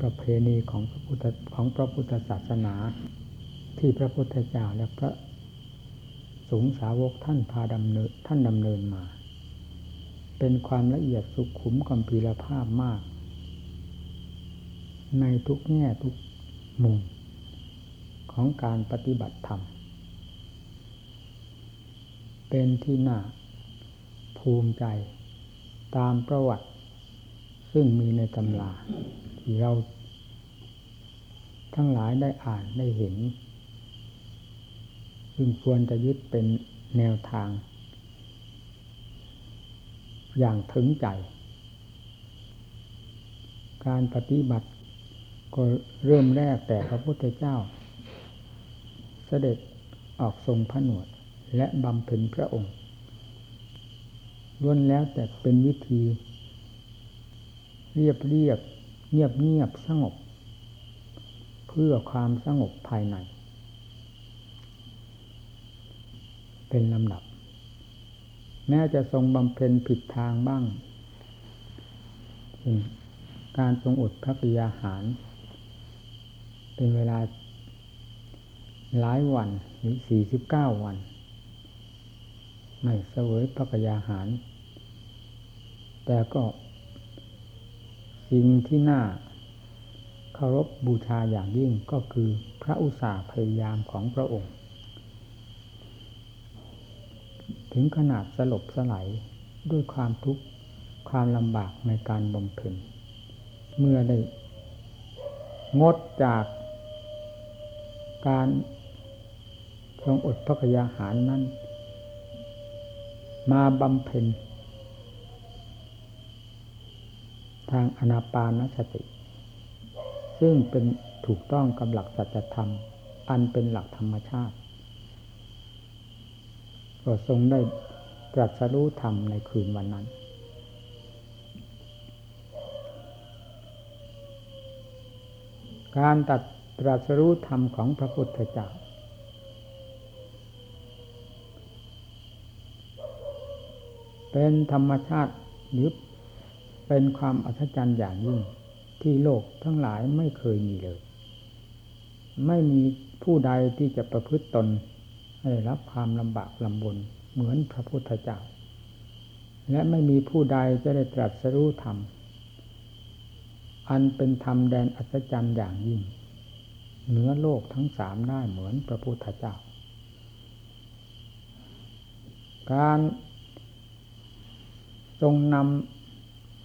ประเพณีของพระพุทธของพระพุทธศาสนาที่พระพุทธเจ้าและพระสงฆ์สาวกท่านพาดำเนินท่านดำเนินมา เป็นความละเอียดสุขุมกัมพีรภาพมาก ในทุกแง่ทุกมุมของการปฏิบัติธรรม เป็นที่น่าภูมิใจตามประวัติ ซึ่งมีในตำรา ที่เรา ทั้งหลายได้อ่านได้เห็นซึ่งควรจะยึดเป็นแนวทาง อย่างถึงใจ การปฏิบัติก็เริ่มแรกแต่พระพุทธเจ้า เสด็จออกทรงผนวดและบำเพ็ญพระองค์ล้วนแล้วแต่เป็นวิธี เรียบเรียบ เงียบเงียบสงบ เพื่อความสงบภายใน เป็นลำดับ แม้จะทรงบำเพ็ญผิดทางบ้างเช่นการทรงอดพระกิยาหาร เป็นเวลาหลายวันหรือสี่สิบเก้าวัน ไม่เสวยพระกยาหาร แต่ก็ สิ่งที่น่าเคารพบบูชาอย่างยิ่งก็คือพระอุตสาห์พยายามของพระองค์ ถึงขนาดสลบสลายด้วยความทุกข์ความลำบากในการบำเพ็ญเมื่อได้งดจากการทรงอดพระกยาหารนั้น มาบำเพ็ญ ทางอนาปานสติ ซึ่งเป็นถูกต้องกับหลักสัจธรรม อันเป็นหลักธรรมชาติ ก็ทรงได้ตรัสรู้ธรรมในคืนวันนั้น การตัดตรัสรู้ธรรมของพระพุทธเจ้าเป็นธรรมชาติหรือ เป็นความอัศจรรย์อย่างยิ่ง ที่โลกทั้งหลายไม่เคยมีเลย ไม่มีผู้ใดที่จะประพฤติตน ให้รับความลำบากลำบนเหมือนพระพุทธเจ้า และไม่มีผู้ใดจะได้ตรัสรู้ธรรม อันเป็นธรรมแดนอัศจรรย์อย่างยิ่ง เหนือโลกทั้งสามได้เหมือนพระพุทธเจ้า การทรงนำ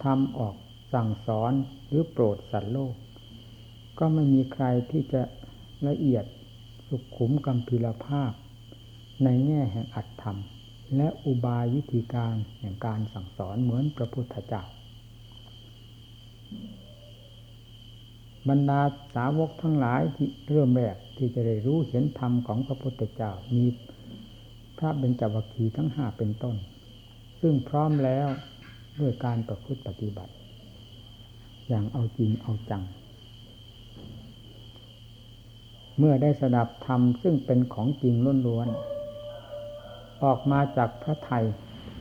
ทำออกสั่งสอนหรือโปรดสัตว์โลก ก็ไม่มีใครที่จะละเอียดสุขุมกำพิรภาพ ในแง่แห่งอัตธรรม และอุบายวิธีการแห่งการสั่งสอนเหมือนพระพุทธเจ้าบรรดาสาวกทั้งหลายที่เริ่มแรกที่จะได้รู้เห็นธรรมของพระพุทธเจ้ามีพระเบญจวัคคีย์ทั้งห้าเป็นต้น ซึ่งพร้อมแล้ว ด้วยการประพฤติปฏิบัติ อย่างเอาจริงเอาจัง เมื่อได้สดับธรรมซึ่งเป็นของจริงล้วนๆออกมาจากพระไทย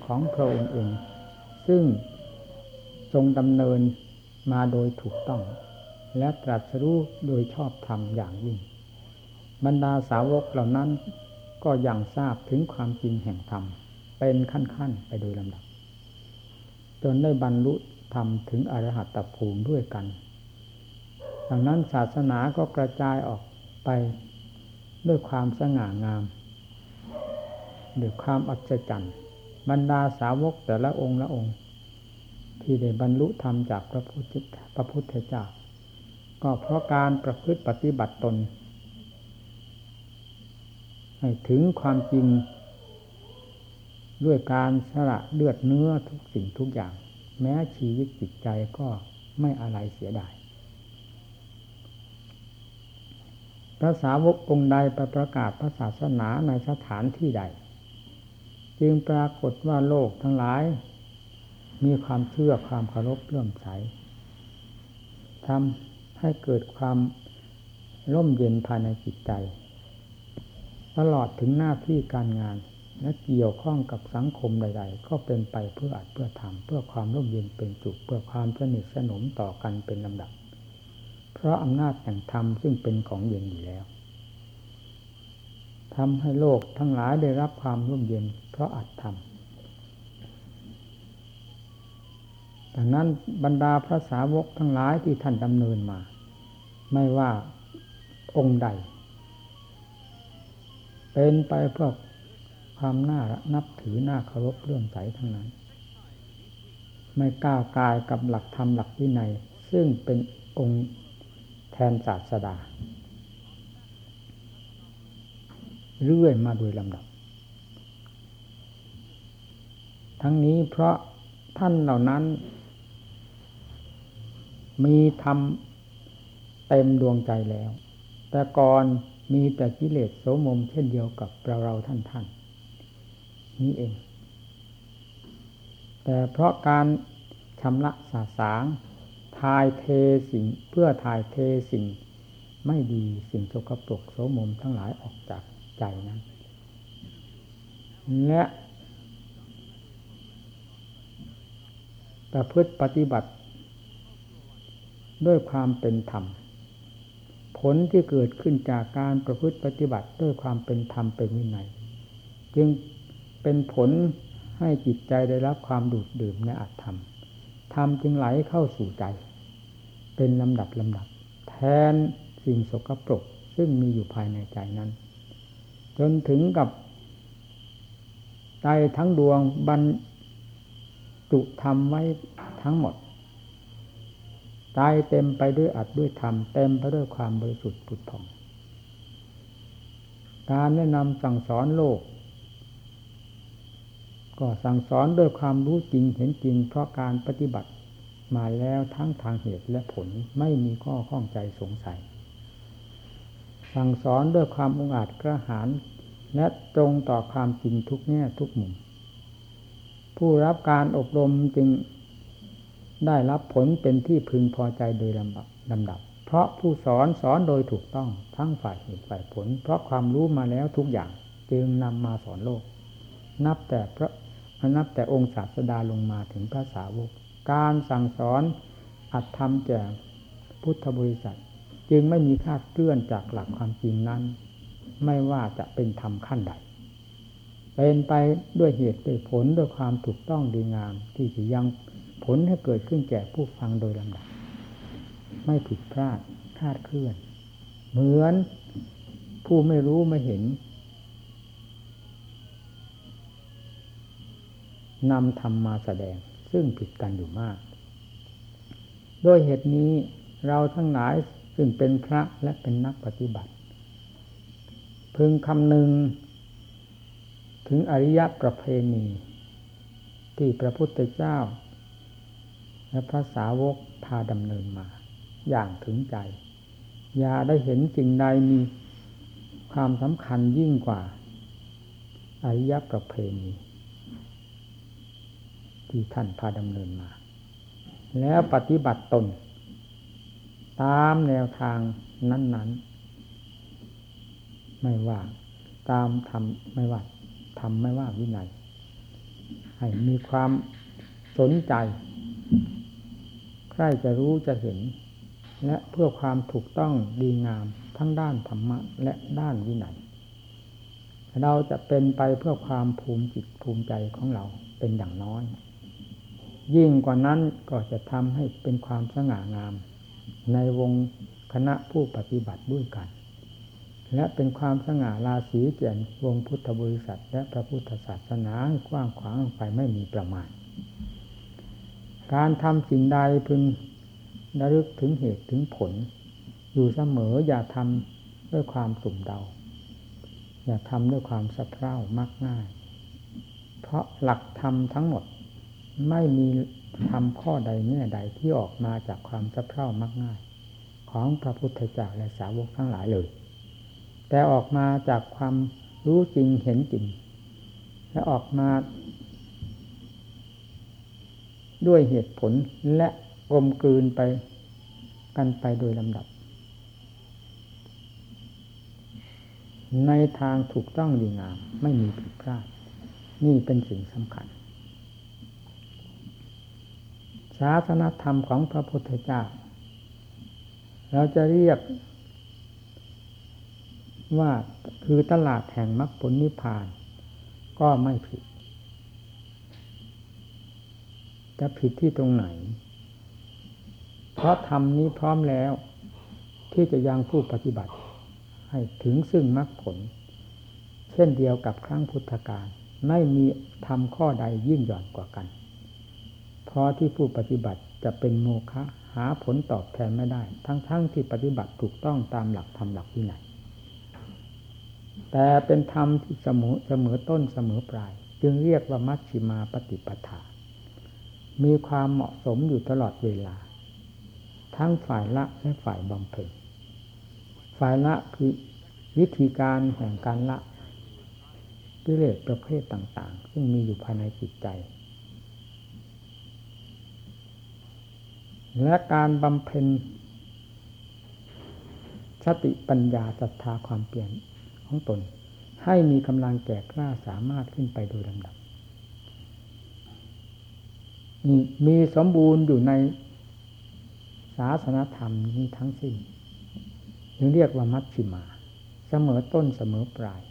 ของพระองค์เอง ซึ่งทรงดำเนินมาโดยถูกต้อง และตรัสรู้โดยชอบธรรมอย่างยิ่ง บรรดาสาวกเหล่านั้นก็ยังทราบถึงความจริงแห่งธรรม เป็นขั้นๆ ไปโดยลำดับ จนได้บรรลุธรรมถึงอรหัตตภูมิด้วยกันดังนั้นศาสนาก็กระจายออกไปด้วยความสง่างามด้วยความอัศจรรย์บรรดาสาวกแต่ละองค์ละองค์ ที่ได้บรรลุธรรมจากพระพุทธพระพุทธเจ้า ก็เพราะการประพฤติปฏิบัติตน ให้ถึงความจริงด้วยการสละเลือดเนื้อทุกสิ่งทุกอย่าง แม้ชีวิตจิตใจก็ไม่อะไรเสียดายพระสาวกองค์ใดไปประกาศพระศาสนาในสถานที่ใด จึงปรากฏว่าโลกทั้งหลาย มีความเชื่อความเคารพเลื่อมใสทำให้เกิดความร่มเย็นภายในจิตใจ ตลอดถึงหน้าที่การงาน และเกี่ยวข้องกับสังคมใด ๆ ก็เป็นไปเพื่ออัดเพื่อทำเพื่อความร่มเย็นเป็นจุกเพื่อความสนิทสนมต่อกันเป็นลำดับ เพราะอำนาจแห่งธรรมซึ่งเป็นของเย็นอยู่แล้วทำให้โลกทั้งหลายได้รับความร่มเย็น เพราะอัตธรรมดังนั้นบรรดาพระสาวกทั้งหลายที่ท่านดำเนินมา ไม่ว่าองค์ใด เป็นไปเพื่อ ความน่านับถือหน้าเคารพเรื่องใสทั้งนั้น ไม่ก้าวกายกับหลักธรรมหลักวินัยซึ่งเป็นองค์แทนศาสดา เรื่อยมาโดยลำดับ ทั้งนี้เพราะท่านเหล่านั้น มีธรรมเต็มดวงใจแล้ว แต่ก่อนมีแต่กิเลสโสมมเช่นเดียวกับเราเราท่านท่านนี้ เอง แต่เพราะการชำระสาสางทายเทสิ่งเพื่อทายเทสิ่ง ไม่ดีสิ่งโสกปรกโสมมทั้งหลายออกจากใจนั้น และประพฤติปฏิบัติ ด้วยความเป็นธรรม ผลที่เกิดขึ้นจากการประพฤติปฏิบัติด้วยความเป็นธรรมเป็นวินัย จึง เป็นผลให้จิตใจได้รับความดูดดื่มในอัตธรรมธรรมจึงไหลเข้าสู่ใจ เป็นลำดับลำดับ แทนสิ่งสกปรกซึ่งมีอยู่ภายในใจนั้น จนถึงกับใจทั้งดวงบรรจุธรรมไว้ทั้งหมดใจเต็มไปด้วยอัดด้วยธรรมเต็มไปด้วยความบริสุทธิ์ผุดผ่อง การแนะนำสั่งสอนโลก ก็สั่งสอนด้วยความรู้จริงเห็นจริง เพราะการปฏิบัติมาแล้วทั้งทางเหตุและผลไม่มีข้อข้องใจสงสัย สั่งสอนด้วยความองอาจกระหาร และตรงต่อความจริงทุกแง่ทุกมุม ผู้รับการอบรมจึงได้รับผลเป็นที่พึงพอใจโดยลำดับลำดับ เพราะผู้สอนสอนโดยถูกต้องทั้งฝ่ายเหตุฝ่ายผล เพราะความรู้มาแล้วทุกอย่างจึงนำมาสอนโลก นับแต่พระ นับแต่องค์ศาสดาลงมาถึงพระสาวก การสั่งสอนอัดทำแก่พุทธบริษัท จึงไม่มีคาดเคลื่อนจากหลักความจริงนั้น ไม่ว่าจะเป็นธรรมขั้นใด เป็นไปด้วยเหตุด้วยผลด้วยความถูกต้องดีงาม ที่จะยังผลให้เกิดขึ้นแก่ผู้ฟังโดยลำดับ ไม่ผิดพลาดคาดเคลื่อน เหมือนผู้ไม่รู้ไม่เห็น นำธรรมมาแสดงซึ่งผิดกันอยู่มาก ด้วยเหตุนี้เราทั้งหลายซึ่งเป็นพระและเป็นนักปฏิบัติ พึงคำนึง ถึงอริยประเพณี ที่พระพุทธเจ้า และพระสาวกพาดำเนินมา อย่างถึงใจ อย่าได้เห็นสิ่งใดมีความสำคัญยิ่งกว่าอริยประเพณี ที่ท่านพาดำเนินมา แล้วปฏิบัติตน ตามแนวทางนั้น ๆ ไม่ว่าตามทำไม่ว่าทำไม่ว่าวินัยให้มีความสนใจ ใครจะรู้จะเห็น และเพื่อความถูกต้องดีงามทั้งด้านธรรมะและด้านวินัยเราจะเป็นไปเพื่อความภูมิจิตภูมิใจของเราเป็นอย่างน้อย ยิ่งกว่านั้นก็จะทำให้เป็นความสง่างาม ในวงคณะผู้ปฏิบัติด้วยกัน และเป็นความสง่าราศีเกียนวงพุทธบริษัท และพระพุทธศาสนากว้างขวางไปไม่มีประมาณ การทำสิ่งใดพึงระลึกถึงเหตุถึงผล อยู่เสมออย่าทำด้วยความสุ่มเดา อย่าทำด้วยความสะเพร่ามักง่าย เพราะหลักธรรมทั้งหมด ไม่มีทำข้อใดแง่ใดที่ออกมาจากความสะเพร่ามักง่าย ของพระพุทธเจ้าและสาวกทั้งหลายเลย แต่ออกมาจากความรู้จริงเห็นจริง และออกมาด้วยเหตุผลและกลมกลืนไปกันไปโดยลำดับ ในทางถูกต้องดีงามไม่มีผิดพลาด นี่เป็นสิ่งสำคัญศาสนธรรมของพระพุทธเจ้า เราจะเรียกว่าคือตลาดแห่งมรรคผลนิพพาน ก็ไม่ผิด จะผิดที่ตรงไหน เพราะธรรมนี้พร้อมแล้ว ที่จะยังผู้ปฏิบัติ ให้ถึงซึ่งมรรคผล เช่นเดียวกับครั้งพุทธกาลไม่มีทำข้อใดยิ่งหย่อนกว่ากัน พราะที่ผู้ปฏิบัติจะเป็นโมฆะหาผลตอบแทนไม่ได้ ทั้งๆทที่ปฏิบัติถูกต้องตามหลักธรรมหลักที่ไหน แต่เป็นธรรมที่เสมอเสมอต้นเสมอปลาย จึงเรียกว่ามัชชิมาปฏิปทา มีความเหมาะสมอยู่ตลอดเวลา ทั้งฝ่ายละและฝ่ายบำเพ็ญฝ่ายละคือวิธีการแห่งการละกิเลสประเภทต่าง ๆ ซึ่งมีอยู่ภายในจิตใจ และการบำเพ็ญสติปัญญาศรัทธาความเปลี่ยนของตน ให้มีกำลังแก่กล้าสามารถขึ้นไปโดยลำดับมีสมบูรณ์อยู่ในศาสนธรรมนี้ทั้งสิ้นจึงเรียกว่ามัชชิมา เสมอต้นเสมอปลาย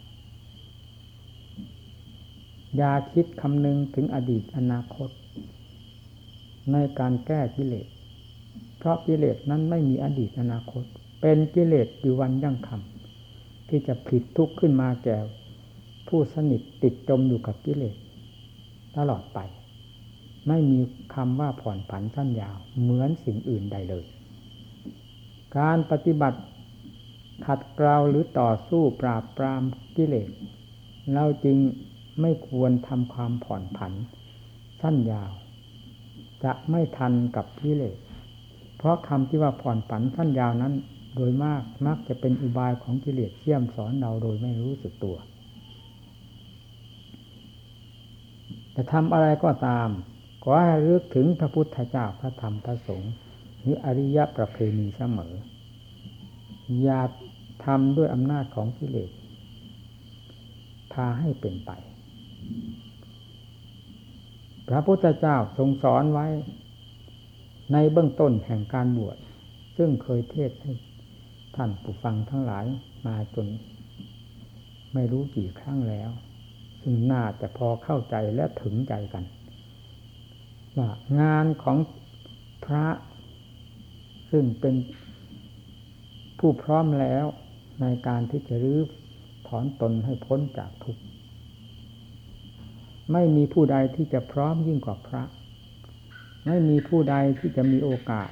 อย่าคิดคำนึงถึงอดีตอนาคต ในการแก้กิเลส เพราะกิเลสนั้นไม่มีอดีตอนาคต เป็นกิเลสอยู่วันยั่งคำที่จะผิดทุกข์ขึ้นมาแก่ผู้สนิทติดจมอยู่กับกิเลสตลอดไป ไม่มีคำว่าผ่อนผันสั้นยาว เหมือนสิ่งอื่นใดเลย การปฏิบัติขัดเกลาหรือต่อสู้ปราบปรามกิเลสเราจึงไม่ควรทำความผ่อนผันสั้นยาว จะไม่ทันกับกิเลส เพราะคำที่ว่าผ่อนผันสั้นยาวนั้น โดยมากมักจะเป็นอุบายของกิเลสเชี่ยมสอนเราโดยไม่รู้สึกตัว จะทำอะไรก็ตามขอให้รึกถึงพระพุทธเจ้าพระธรรมพระสงฆ์หรืออริยประเพณีเสมอ อย่าทำด้วยอำนาจของกิเลสพาให้เป็นไป พระพุทธเจ้าทรงสอนไว้ ในเบื้องต้นแห่งการบวชซึ่งเคยเทศให้ท่านผู้ฟังทั้งหลายมาจน ไม่รู้กี่ครั้งแล้ว ซึ่งน่าจะพอเข้าใจและถึงใจกัน ว่างานของพระ ซึ่งเป็นผู้พร้อมแล้วในการที่จะรื้อถอนตนให้พ้นจากทุกข์ไม่มีผู้ใดที่จะพร้อมยิ่งกว่าพระ ไม่มีผู้ใดที่จะมีโอกาส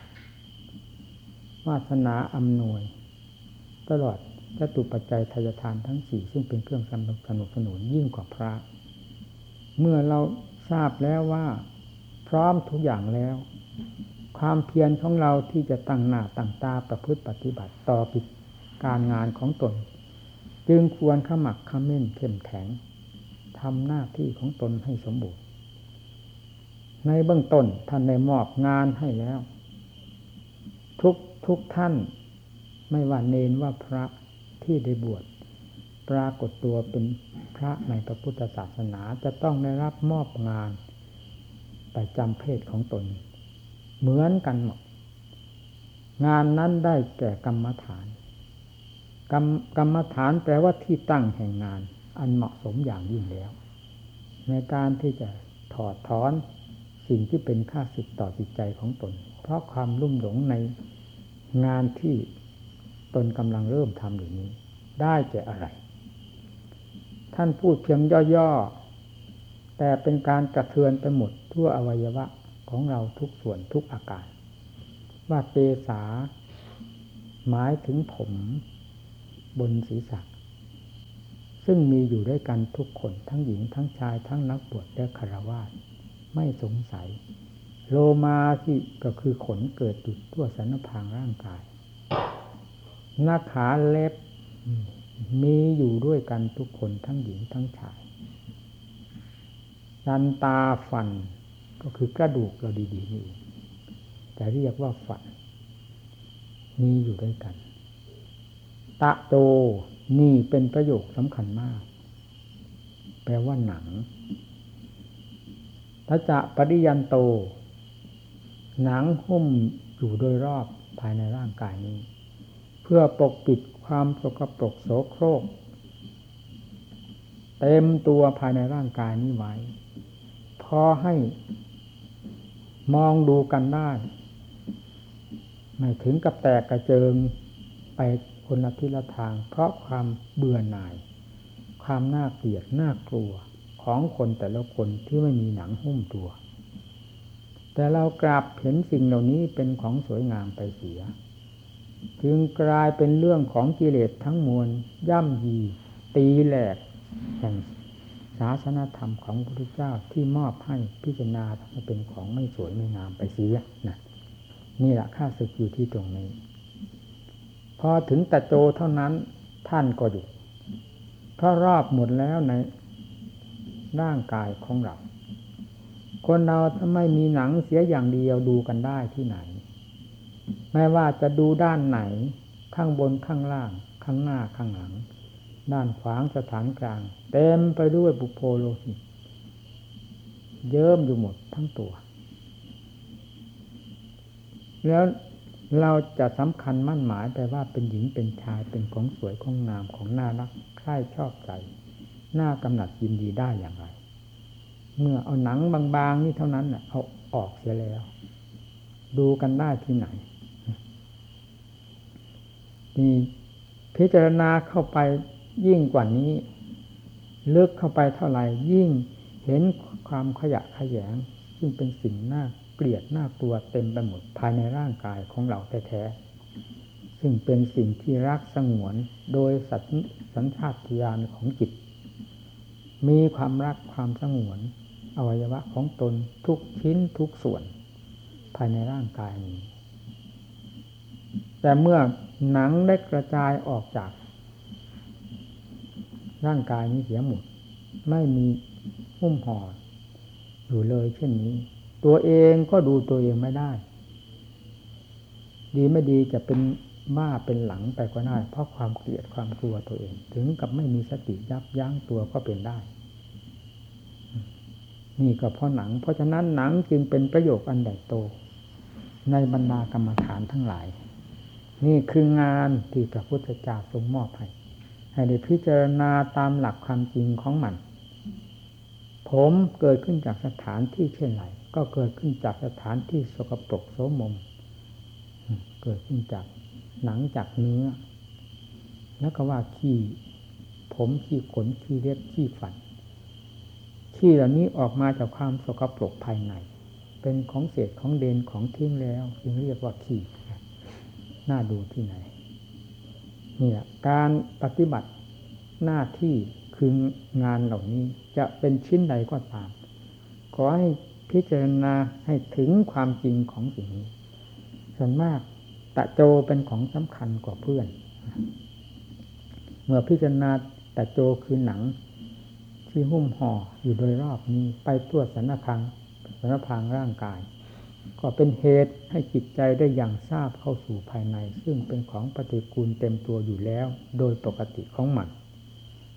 วาสนาอำนวย ตลอดจตุปัจจัยทายทานทั้งสี่ซึ่งเป็นเครื่องสนับสนุนสนุนยิ่งกว่าพระ เมื่อเราทราบแล้วว่า พร้อมทุกอย่างแล้ว ความเพียรของเราที่จะตั้งหน้าตั้งตาประพฤติปฏิบัติต่อกิจการงานของตน จึงควรขมักขม้นเข้มแข็งทำหน้าที่ของตนให้สมบูรณ์ ในเบื้องต้นท่านได้มอบงานให้แล้ว ทุกทุกท่านไม่ว่าเนนว่าพระที่ได้บวชปรากฏตัวเป็นพระในพระพุทธศาสนาจะต้องได้รับมอบงานไปจำเพศของตน เหมือนกันหมด งานนั้นได้แก่กรรมฐาน กรรมกรรมฐานแปลว่าที่ตั้งแห่งงาน อันเหมาะสมอย่างยิ่งแล้ว ในการที่จะถอดถอน สิ่งที่เป็นค่าสิทธิ์ต่อจิตใจของตน เพราะความลุ่มหลงในงานที่ตนกำลังเริ่มทำอยู่นี้ ได้แก่อะไร ท่านพูดเพียงย่อๆ แต่เป็นการกระเทือนไปหมดทั่วอวัยวะของเราทุกส่วนทุกอาการ ว่าเตสาหมายถึงผมบนศีรษะซึ่งมีอยู่ด้วยกันทุกคนทั้งหญิงทั้งชายทั้งนักบวชและคารวะ ไม่สงสัย โลมาที่ก็คือขนเกิดอยู่ทั่วสันพางร่างกาย หน้าขาเล็บมีอยู่ด้วยกันทุกคนทั้งหญิงทั้งชายดันตาฟันก็คือกระดูกเราดีๆนี่แต่เรียกว่าฟัน มีอยู่ด้วยกัน ตะโตนี่เป็นประโยคสำคัญมาก แปลว่าหนัง ถ้าจะปริยันโต หนังหุ้มอยู่โดยรอบภายในร่างกายนี้ เพื่อปกปิดความสกปรกโสโครก เต็มตัวภายในร่างกายนี้ไว้พอให้มองดูกันได้ไม่ถึงกับแตกกระเจิงไปคนละทิศละทาง เพราะความเบื่อหน่าย ความน่าเกลียดน่ากลัว ของคนแต่ละคนที่ไม่มีหนังหุ้มตัว แต่เรากลับเห็นสิ่งเหล่านี้เป็นของสวยงามไปเสีย จึงกลายเป็นเรื่องของกิเลสทั้งมวล ย่ำยี ตีแหลก แห่งศาสนธรรมของพระพุทธเจ้าที่มอบให้พิจารณาให้เป็นของไม่สวยไม่งามไปเสียนะนี่แหละค่าศึกอยู่ที่ตรงนี้ พอถึงตะโจเท่านั้นท่านก็หยุดเพราะรอบหมดแล้วใน ร่างกายของเรา คนเราถ้าไม่มีหนังเสียอย่างเดียวดูกันได้ที่ไหน ไม่ว่าจะดูด้านไหน ข้างบนข้างล่าง ข้างหน้าข้างหลัง ด้านขวางสถานกลาง เต็มไปด้วยบุโพโลหิตเยิ้มอยู่หมดทั้งตัว แล้วเราจะสำคัญมั่นหมายไปว่าเป็นหญิงเป็นชายเป็นของสวยของงามของน่ารักใคร่ชอบใจ หน้ากำหนัดยินดีได้อย่างไร เมื่อเอาหนังบางๆนี่เท่านั้นเอาออกเสียแล้ว ดูกันได้ที่ไหนนี่พิจารณาเข้าไปยิ่งกว่านี้ลึกเข้าไปเท่าไหร่ยิ่งเห็นความขยะขยงซึ่งเป็นสิ่งน่าเกลียดน่ากลัวเต็มไปหมดภายในร่างกายของเราแท้ๆซึ่งเป็นสิ่งที่รักสงวนโดยสัญชาตญาณของจิต มีความรักความสงวน อวัยวะของตนทุกชิ้นทุกส่วน ภายในร่างกายนี้ แต่เมื่อหนังได้กระจายออกจาก ร่างกายนี้เสียหมด ไม่มีหุ้มห่ออยู่เลยเช่นนี้ ตัวเองก็ดูตัวเองไม่ได้ ดีไม่ดีจะเป็น บ้าเป็นหลังไปก็ได้ เพราะความเกลียดความกลัวตัวเอง ถึงกับไม่มีสติยับยั้งตัวก็เป็นได้ นี่ก็เพราะหนัง เพราะฉะนั้นหนังจึงเป็นประโยชน์อันใหญ่โต ในบรรดากรรมฐานทั้งหลาย นี่คืองานที่พระพุทธเจ้าทรงมอบให้ให้ได้พิจารณาตามหลักความจริงของมัน ผมเกิดขึ้นจากสถานที่เช่นไรก็เกิดขึ้นจากสถานที่สกปรกโสมม เกิดขึ้นจาก หนังจากเนื้อ แล้วก็ว่าขี้ผมขี้ขนขี้เล็บขี้ฟันขี้เหล่านี้ออกมาจากความสกปรกภายใน เป็นของเศษของเดนของทิ้งแล้วจึงเรียกว่าขี้น่าดูที่ไหนนี่แหละการปฏิบัติหน้าที่คืองานเหล่านี้จะเป็นชิ้นใดก็ตาม ขอให้พิจารณาให้ถึงความจริงของสิ่งนี้ส่วนมาก ตะโจเป็นของสำคัญกว่าเพื่อน เมื่อพิจารณาตะโจคือหนัง ที่หุ้มห่ออยู่โดยรอบนี้ไปตัวสันพังสันพังร่างกาย ก็เป็นเหตุให้จิตใจได้อย่างทราบเข้าสู่ภายใน ซึ่งเป็นของปฏิกูลเต็มตัวอยู่แล้ว โดยปกติของมัน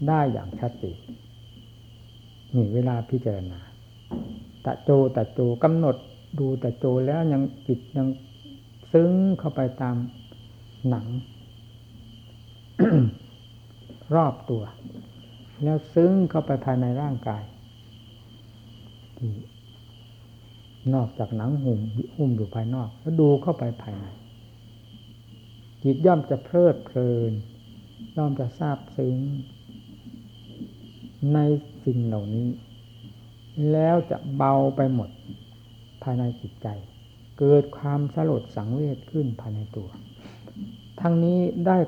ได้อย่างชัดเจนนี่เวลาพิจารณาตะโจตะโจกำหนดดูตะโจแล้วยังจิตยัง ซึ้งเข้าไปตามหนัง รอบตัว แล้วซึ้งเข้าไปภายในร่างกายที่นอกจากหนังหุ่มหุ้มอยู่ภายนอก แล้วดูเข้าไปภายในจิตย่อมจะเพลิดเพลิน ย่อมจะทราบซึ้ง ในสิ่งเหล่านี้ แล้วจะเบาไปหมดภายในจิตใจ เกิดความสลดสังเวชขึ้นภายในตัว ทั้งนี้ได้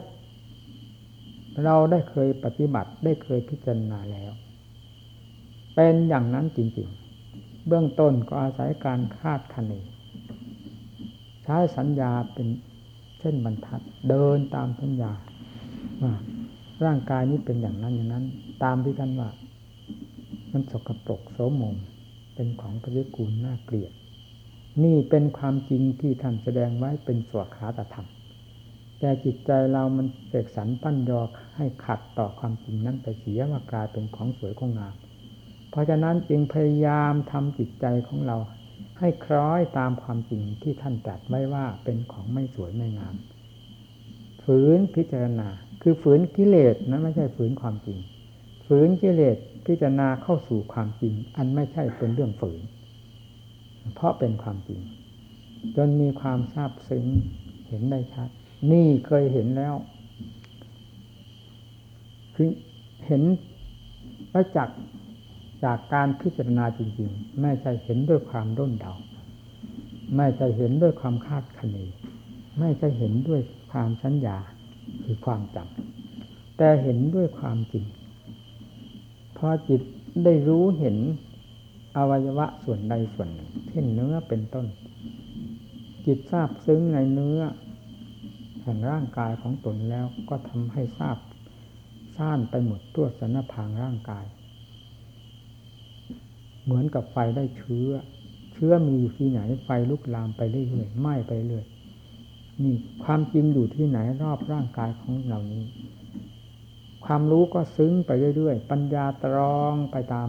เราได้เคยปฏิบัติได้เคยพิจารณาแล้ว เป็นอย่างนั้นจริงๆ เบื้องต้นก็อาศัยการคาดคะเนใช้สัญญาเป็นเช่นบรรทัด เดินตามสัญญาว่าร่างกายนี้เป็นอย่างนั้นอย่างนั้น ตามที่ท่านว่า มันสกปรกโสมมเป็นของปฏิกูลน่าเกลียด นี่เป็นความจริงที่ท่านแสดงไว้เป็นสวขาตธรรม แต่จิตใจเรามันเสกสรรปั้นยอให้ขัดต่อความจริงนั้นไปเสียว่ากลายเป็นของสวยของงาม เพราะฉะนั้นจึงพยายามทำจิตใจของเรา ให้คล้อยตามความจริงที่ท่านตรัสไว้ว่าเป็นของไม่สวยไม่งาม ฝืนพิจารณา คือฝืนกิเลสนะไม่ใช่ฝืนความจริง ฝืนกิเลสพิจารณาเข้าสู่ความจริง อันไม่ใช่เป็นเรื่องฝืน เพราะเป็นความจริง จนมีความทราบซึ้งเห็นได้ชัด นี่เคยเห็นแล้ว คือเห็นประจักษ์จากการพิจารณาจริง ๆ ไม่ใช่เห็นด้วยความด้นเดา ไม่ใช่เห็นด้วยความคาดคะเนไม่ใช่เห็นด้วยความสัญญาคือความจำแต่เห็นด้วยความจริงพอจิตได้รู้เห็น อวัยวะส่วนใดส่วนหนึ่งเช่นเนื้อเป็นต้น จิตทราบซึ้งในเนื้อแห่งร่างกายของตนแล้วก็ทำให้ทราบซ่านไปหมดตัวสนพางร่างกาย เหมือนกับไฟได้เชื้อ เชื้อมีอยู่ที่ไหนไฟลุกลามไปเรื่อยๆไหม้ไปเรื่อยนี่ความจริงอยู่ที่ไหนรอบร่างกายของเรานี้ ความรู้ก็ซึ้งไปเรื่อยๆ ปัญญาตรองไปตาม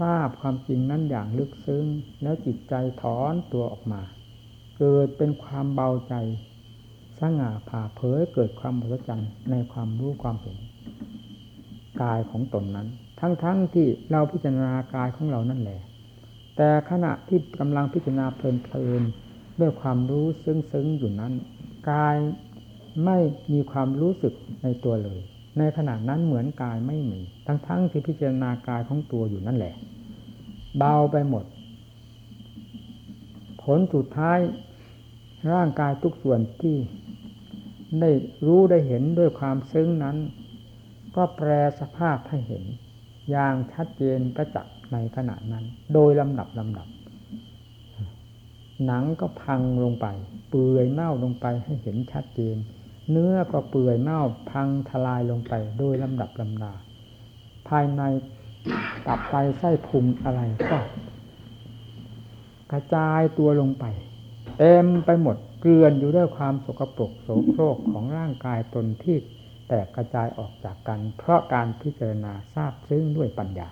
ทราบความจริงนั้นอย่างลึกซึ้ง แล้วจิตใจถอนตัวออกมา เกิดเป็นความเบาใจสง่าผ่าเผยเกิดความบัศจรรย์ในความรู้ความเห็นกายของตนนั้น ทั้งๆทที่เราพิจารณากายของเรานั่นแหละ แต่ขณะที่กำลังพิจารณาเพลินๆด้วยความรู้ซึ้งๆอยู่นั้น กายไม่มีความรู้สึกในตัวเลย ในขณะนั้นเหมือนกายไม่มี ทั้งๆทที่พิจารณากายของตัวอยู่นั่นแหละ เบาไปหมด ผลสุดท้ายร่างกายทุกส่วนที่ได้รู้ได้เห็นด้วยความซึ้งนั้น ก็แปลสภาพให้เห็น อย่างชัดเจนประจักษ์ในขณะนั้น โดยลำดับลำดับ หนังก็พังลงไป เปื่อยเน่าลงไปให้เห็นชัดเจน เนื้อก็เปื่อยเน่าพังทลายลงไปโดยลำดับลำดา ภายในตับไตไส้พุงอะไรก็ กระจายตัวลงไป เต็มไปหมดเกลื่อนอยู่ด้วยความสกปรกโสโครกของร่างกายตนที่แตกกระจายออกจากกัน เพราะการพิจารณาทราบซึ้งด้วยปัญญา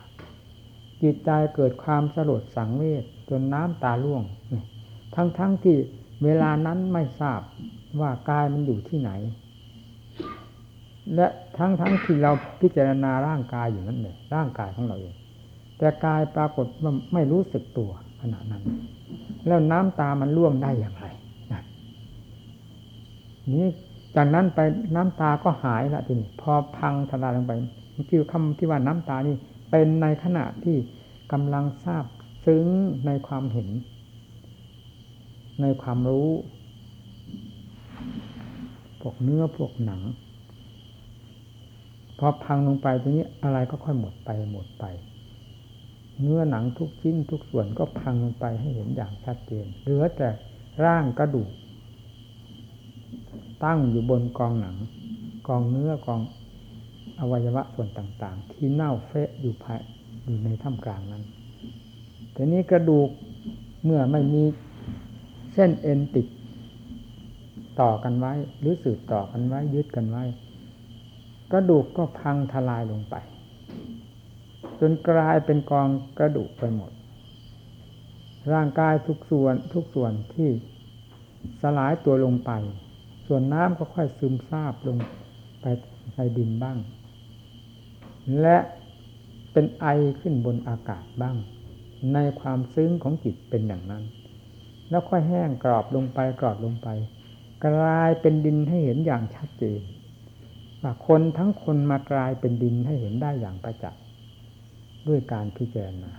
จิตใจเกิดความสลดสังเวชจนน้ำตาล่วง ทั้งๆทที่เวลานั้นไม่ทราบ ว่ากายมันอยู่ที่ไหน และทั้งๆทที่เราพิจารณาร่างกายอยู่นั่นเลยร่างกายของเราเองแต่กายปรากฏว่าไม่รู้สึกตัวขณะนั้น แล้วน้ำตามันล่วงได้อย่างไรนี้จากนั้นไปน้ำตาก็หายละทีนี้พอพังทลายลงไปคือคำที่ว่าน้ำตานี่เป็นในขณะที่กำลังทราบซึ้งในความเห็น ในความรู้ พวกเนื้อพวกหนังพอพังลงไปตรงนี้อะไรก็ค่อยหมดไปหมดไป เนื้อหนังทุกชิ้นทุกส่วนก็พังลงไปให้เห็นอย่างชัดเจนเหลือแต่ร่างกระดูก ตั้งอยู่บนกองหนัง กองเนื้อกองอวัยวะส่วนต่างๆ ที่เน่าเฟะอยู่ภายอยู่ในท่ามกลางนั้นทีนี้กระดูกเมื่อไม่มีเส้นเอ็นติด ต่อกันไว้ หรือสืบต่อกันไว้ ยึดกันไว้ กระดูกก็พังทลายลงไป จนกลายเป็นกองกระดูกไปหมด ร่างกายทุกส่วนทุกส่วนที่สลายตัวลงไป ส่วนน้ำก็ค่อยซึมซาบลงไปในดินบ้าง และเป็นไอขึ้นบนอากาศบ้าง ในความซึ้งของจิตเป็นอย่างนั้น แล้วค่อยแห้งกรอบลงไปกรอบลงไป กลายเป็นดินให้เห็นอย่างชัดเจนว่าคนทั้งคนมากลายเป็นดินให้เห็นได้อย่างประจักษ์ด้วยการพิจารณา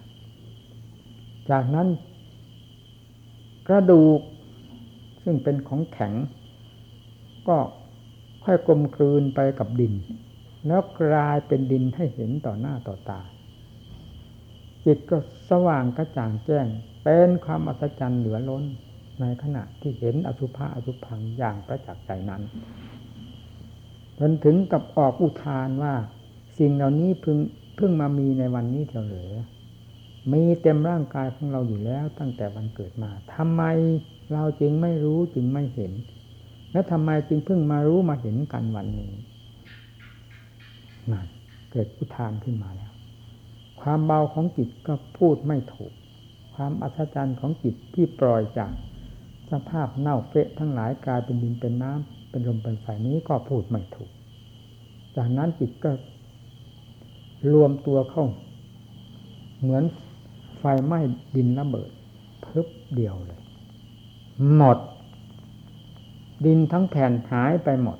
จากนั้น กระดูกซึ่งเป็นของแข็ง ก็ค่อยกลมกลืนไปกับดิน แล้วกลายเป็นดินให้เห็นต่อหน้าต่อตาจิตก็สว่างกระจ่างแจ้ง เป็นความอัศจรรย์เหลือล้น ในขณะที่เห็นอสุภะอสุพังอย่างประจักษ์ใจนั้นจนถึงกับออกอุทานว่า สิ่งเหล่านี้เพิ่งเพิ่งมามีในวันนี้เท่าเหลือมีเต็มร่างกายของเราอยู่แล้วตั้งแต่วันเกิดมาทำไมเราจึงไม่รู้จึงไม่เห็น แล้วทำไมจึงเพิ่งมารู้มาเห็นกันวันนี้นั่นเกิดอุทานขึ้นมาแล้ว ความเบาของจิตก็พูดไม่ถูก ความอัศจรรย์ของจิตที่ปล่อยจาก สภาพเน่าเฟะทั้งหลายกลายเป็นดินเป็นน้ำเป็นลมเป็นไฟนี้ก็พูดไม่ถูก จากนั้นจิตก็รวมตัวเข้า เหมือนไฟไหม้ดินระเบิดพึบเดียวเลย หมด ดินทั้งแผ่นหายไปหมด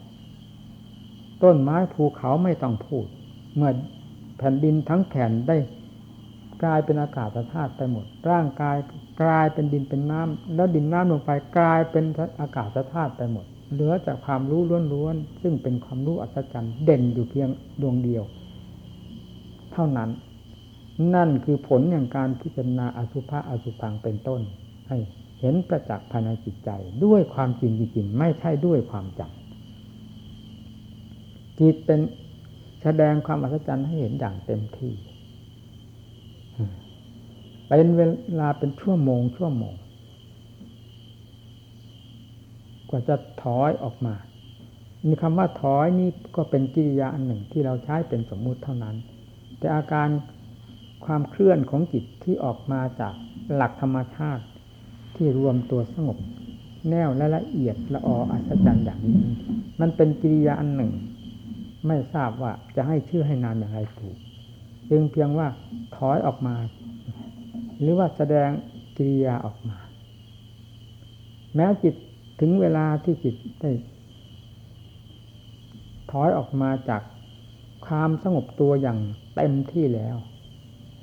ต้นไม้ภูเขาไม่ต้องพูด เมื่อแผ่นดินทั้งแผ่นได้ กลายเป็นอากาศธาตุไปหมด ร่างกายกลายเป็นดินเป็นน้ำแล้วดินน้ำลงไปกลายเป็นอากาศธาตุไปหมด เหลือแต่ความรู้ล้วนๆซึ่งเป็นความรู้อัศจรรย์เด่นอยู่เพียงดวงเดียว เท่านั้น นั่นคือผลอย่างการพิจารณาอสุภะอสุพังเป็นต้น ให้เห็นประจักษ์ภายในจิตใจ ด้วยความจริงจริงไม่ใช่ด้วยความจำจิตเป็นแสดงความอัศจรรย์ให้เห็นอย่างเต็มที่ เป็นเวลาเป็นชั่วโมง ชั่วโมง กว่าจะถอยออกมามีคำว่าถอยนี่ก็เป็นกิริยาอันหนึ่งที่เราใช้เป็นสมมุติเท่านั้น แต่อาการความเคลื่อนของจิตที่ออกมาจากหลักธรรมชาติที่รวมตัวสงบ แน่วและละเอียดละอออัศจรรย์อย่างนี้ มันเป็นกิริยาอันหนึ่ง ไม่ทราบว่าจะให้ชื่อให้นามอย่างไรถูก จึงเพียงว่าถอยออกมา หรือว่าแสดงกิริยาออกมา แม้จิตถึงเวลาที่จิตได้ถอยออกมาจากความสงบตัวอย่างเต็มที่แล้ว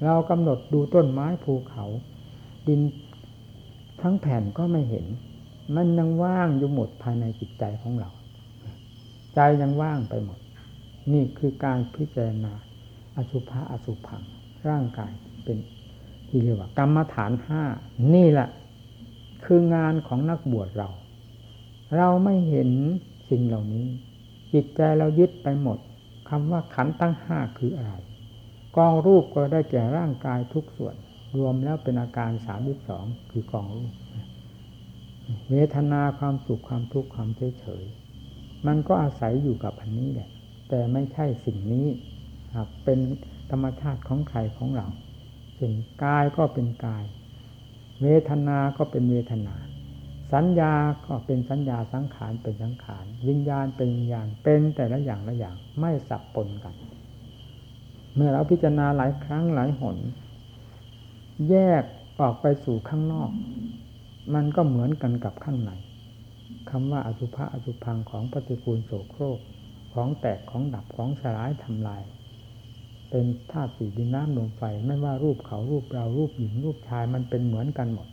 เรากำหนดดูต้นไม้ภูเขา ดินทั้งแผ่นก็ไม่เห็น มันยังว่างอยู่หมดภายในจิตใจของเรา ใจยังว่างไปหมด นี่คือการพิจารณาอสุภะอสุพังร่างกายเป็น ที่เรียกว่ากรรมฐานห้านี่แหละคืองานของนักบวชเรา เราไม่เห็นสิ่งเหล่านี้ จิตใจเรายึดไปหมดคำว่าขันตั้งห้าคืออะไรกองรูปก็ได้แก่ร่างกายทุกส่วน รวมแล้วเป็นอาการสามสิบสองคือกองรูป เวทนาความสุขความทุกข์ความเฉยเฉยมันก็อาศัยอยู่กับอันนี้แหละ แต่ไม่ใช่สิ่งนี้ หากเป็นธรรมชาติของใครของเรา สิ่งกายก็เป็นกาย เวทนาก็เป็นเวทนา สัญญาก็เป็นสัญญาสังขารเป็นสังขารวิญญาณเป็นวิญญาณเป็นแต่ละอย่างละอย่างไม่สับปนกัน เมื่อเราพิจารณาหลายครั้งหลายหน แยกออกไปสู่ข้างนอก มันก็เหมือนกันกับข้างในคำว่าอสุภะอสุพังของปฏิกูลโสโครกของแตกของดับของสลายทำลาย เป็นธาตุสี่ดินน้ำลมไฟไม่ว่ารูปเขารูปเรารูปหญิงรูปชายมันเป็นเหมือนกันหมด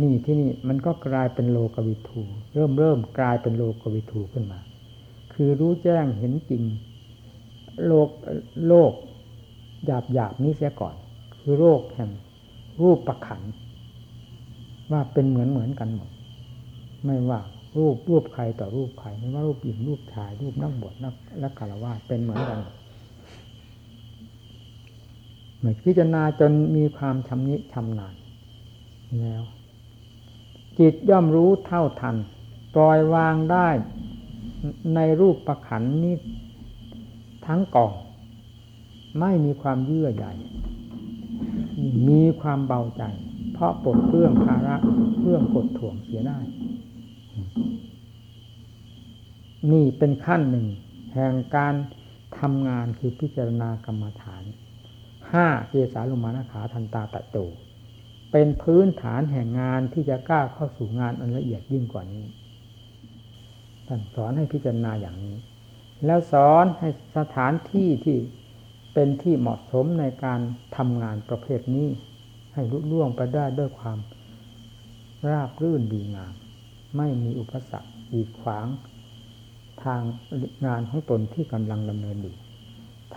นี่ที่นี่มันก็กลายเป็นโลกวิถูเริ่มเริ่มกลายเป็นโลกวิถูขึ้นมา คือรู้แจ้งเห็นจริง โลกโลกหยาบหยาบนี้เสียก่อน คือโรคแห่งรูปประขัน ว่าเป็นเหมือนเหมือนกันหมด ไม่ว่ารูปรูปใครต่อรูปใครไม่ว่ารูปหญิงรูปชายรูปนักบวชนักและคารวะเป็นเหมือนกันหมด พิจารณาจนมีความชำนิชำนาญแล้ว จิตย่อมรู้เท่าทัน ปล่อยวางได้ในรูปประขันนี้ทั้งกอง ไม่มีความเยื่อใหญ่มีความเบาใจ เพราะปลดเรื่องภาระเรื่องกดถ่วงเสียได้ นี่เป็นขั้นหนึ่ง แห่งการทำงานคือพิจารณากรรมฐาน ห้าเจสาลุมานาขาทันตาตะโต เป็นพื้นฐานแห่งงานที่จะกล้าเข้าสู่งานอันละเอียดยิ่งกว่านี้ท่านสอนให้พิจารณาอย่างนี้ แล้วสอนให้สถานที่ที่เป็นที่เหมาะสมในการทำงานประเภทนี้ ให้ลุล่วงไปได้ด้วยความราบรื่นดีงาม ไม่มีอุปสรรคอีดขวางทางงานของตนที่กำลังดำเนินอยู่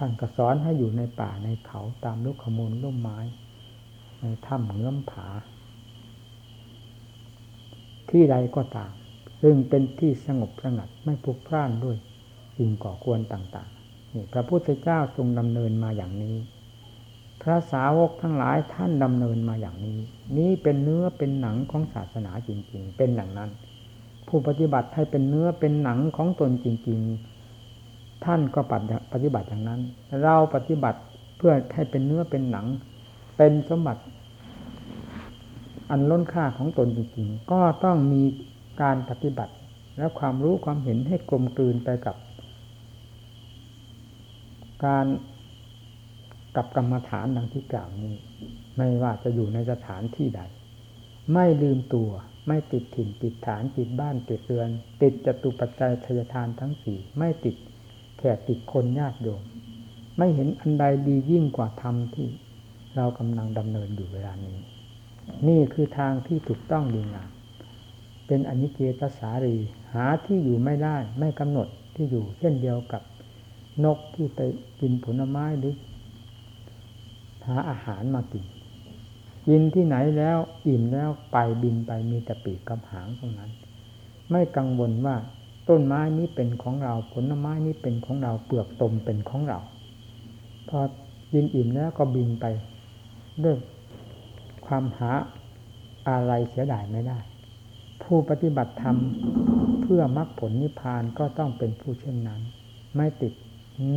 ท่านก็สอนให้อยู่ในป่าในเขาตามลูกขมูลร่มไม้ ในถ้ำเงื้อมผา ที่ใดก็ตาม ซึ่งเป็นที่สงบสงัดไม่พลุกพล่านด้วยสิ่งก่อควรต่างๆนี่พระพุทธเจ้าทรงดำเนินมาอย่างนี้ พระสาวกทั้งหลายท่านดำเนินมาอย่างนี้ นี้เป็นเนื้อเป็นหนังของศาสนาจริง ๆ เป็นอย่างนั้น ผู้ปฏิบัติให้เป็นเนื้อเป็นหนังของตนจริง ๆ ท่านก็ปฏิบัติอย่างนั้น เราปฏิบัติเพื่อให้เป็นเนื้อเป็นหนัง เป็นสมบัติ อันล้นค่าของตนจริงๆ ก็ต้องมีการปฏิบัติ และความรู้ความเห็นให้กลมกลืนไปกับ การกับกรรมฐานดังที่กล่าวนี้ ไม่ว่าจะอยู่ในสถานที่ใด ไม่ลืมตัวไม่ติดถิ่นติดฐานติดบ้านติดเรือน ติดจตุปัจจัยทยทานทั้งสี่ไม่ติด แขกติดคนญาติโยมไม่เห็นอันใดดียิ่งกว่าธรรมที่เรากำลังดำเนินอยู่เวลานี้ นี่คือทางที่ถูกต้องดีงามเป็นอนิเจตสารี หาที่อยู่ไม่ได้ไม่กำหนดที่อยู่เช่นเดียวกับนกที่ไปกินผลไม้หรือหาอาหารมากิน กินที่ไหนแล้วอิ่มแล้วไปบินไปมีแต่ปีกกับหางตรงนั้น ไม่กังวลว่า ต้นไม้นี้เป็นของเรา ผลไม้นี้เป็นของเรา เปลือกตมเป็นของเรา พอกินอิ่มแล้วก็บินไปด้วยความหาอะไรเสียดายไม่ได้ ผู้ปฏิบัติธรรมเพื่อมรรคผลนิพพานก็ต้องเป็นผู้เช่นนั้น ไม่ติด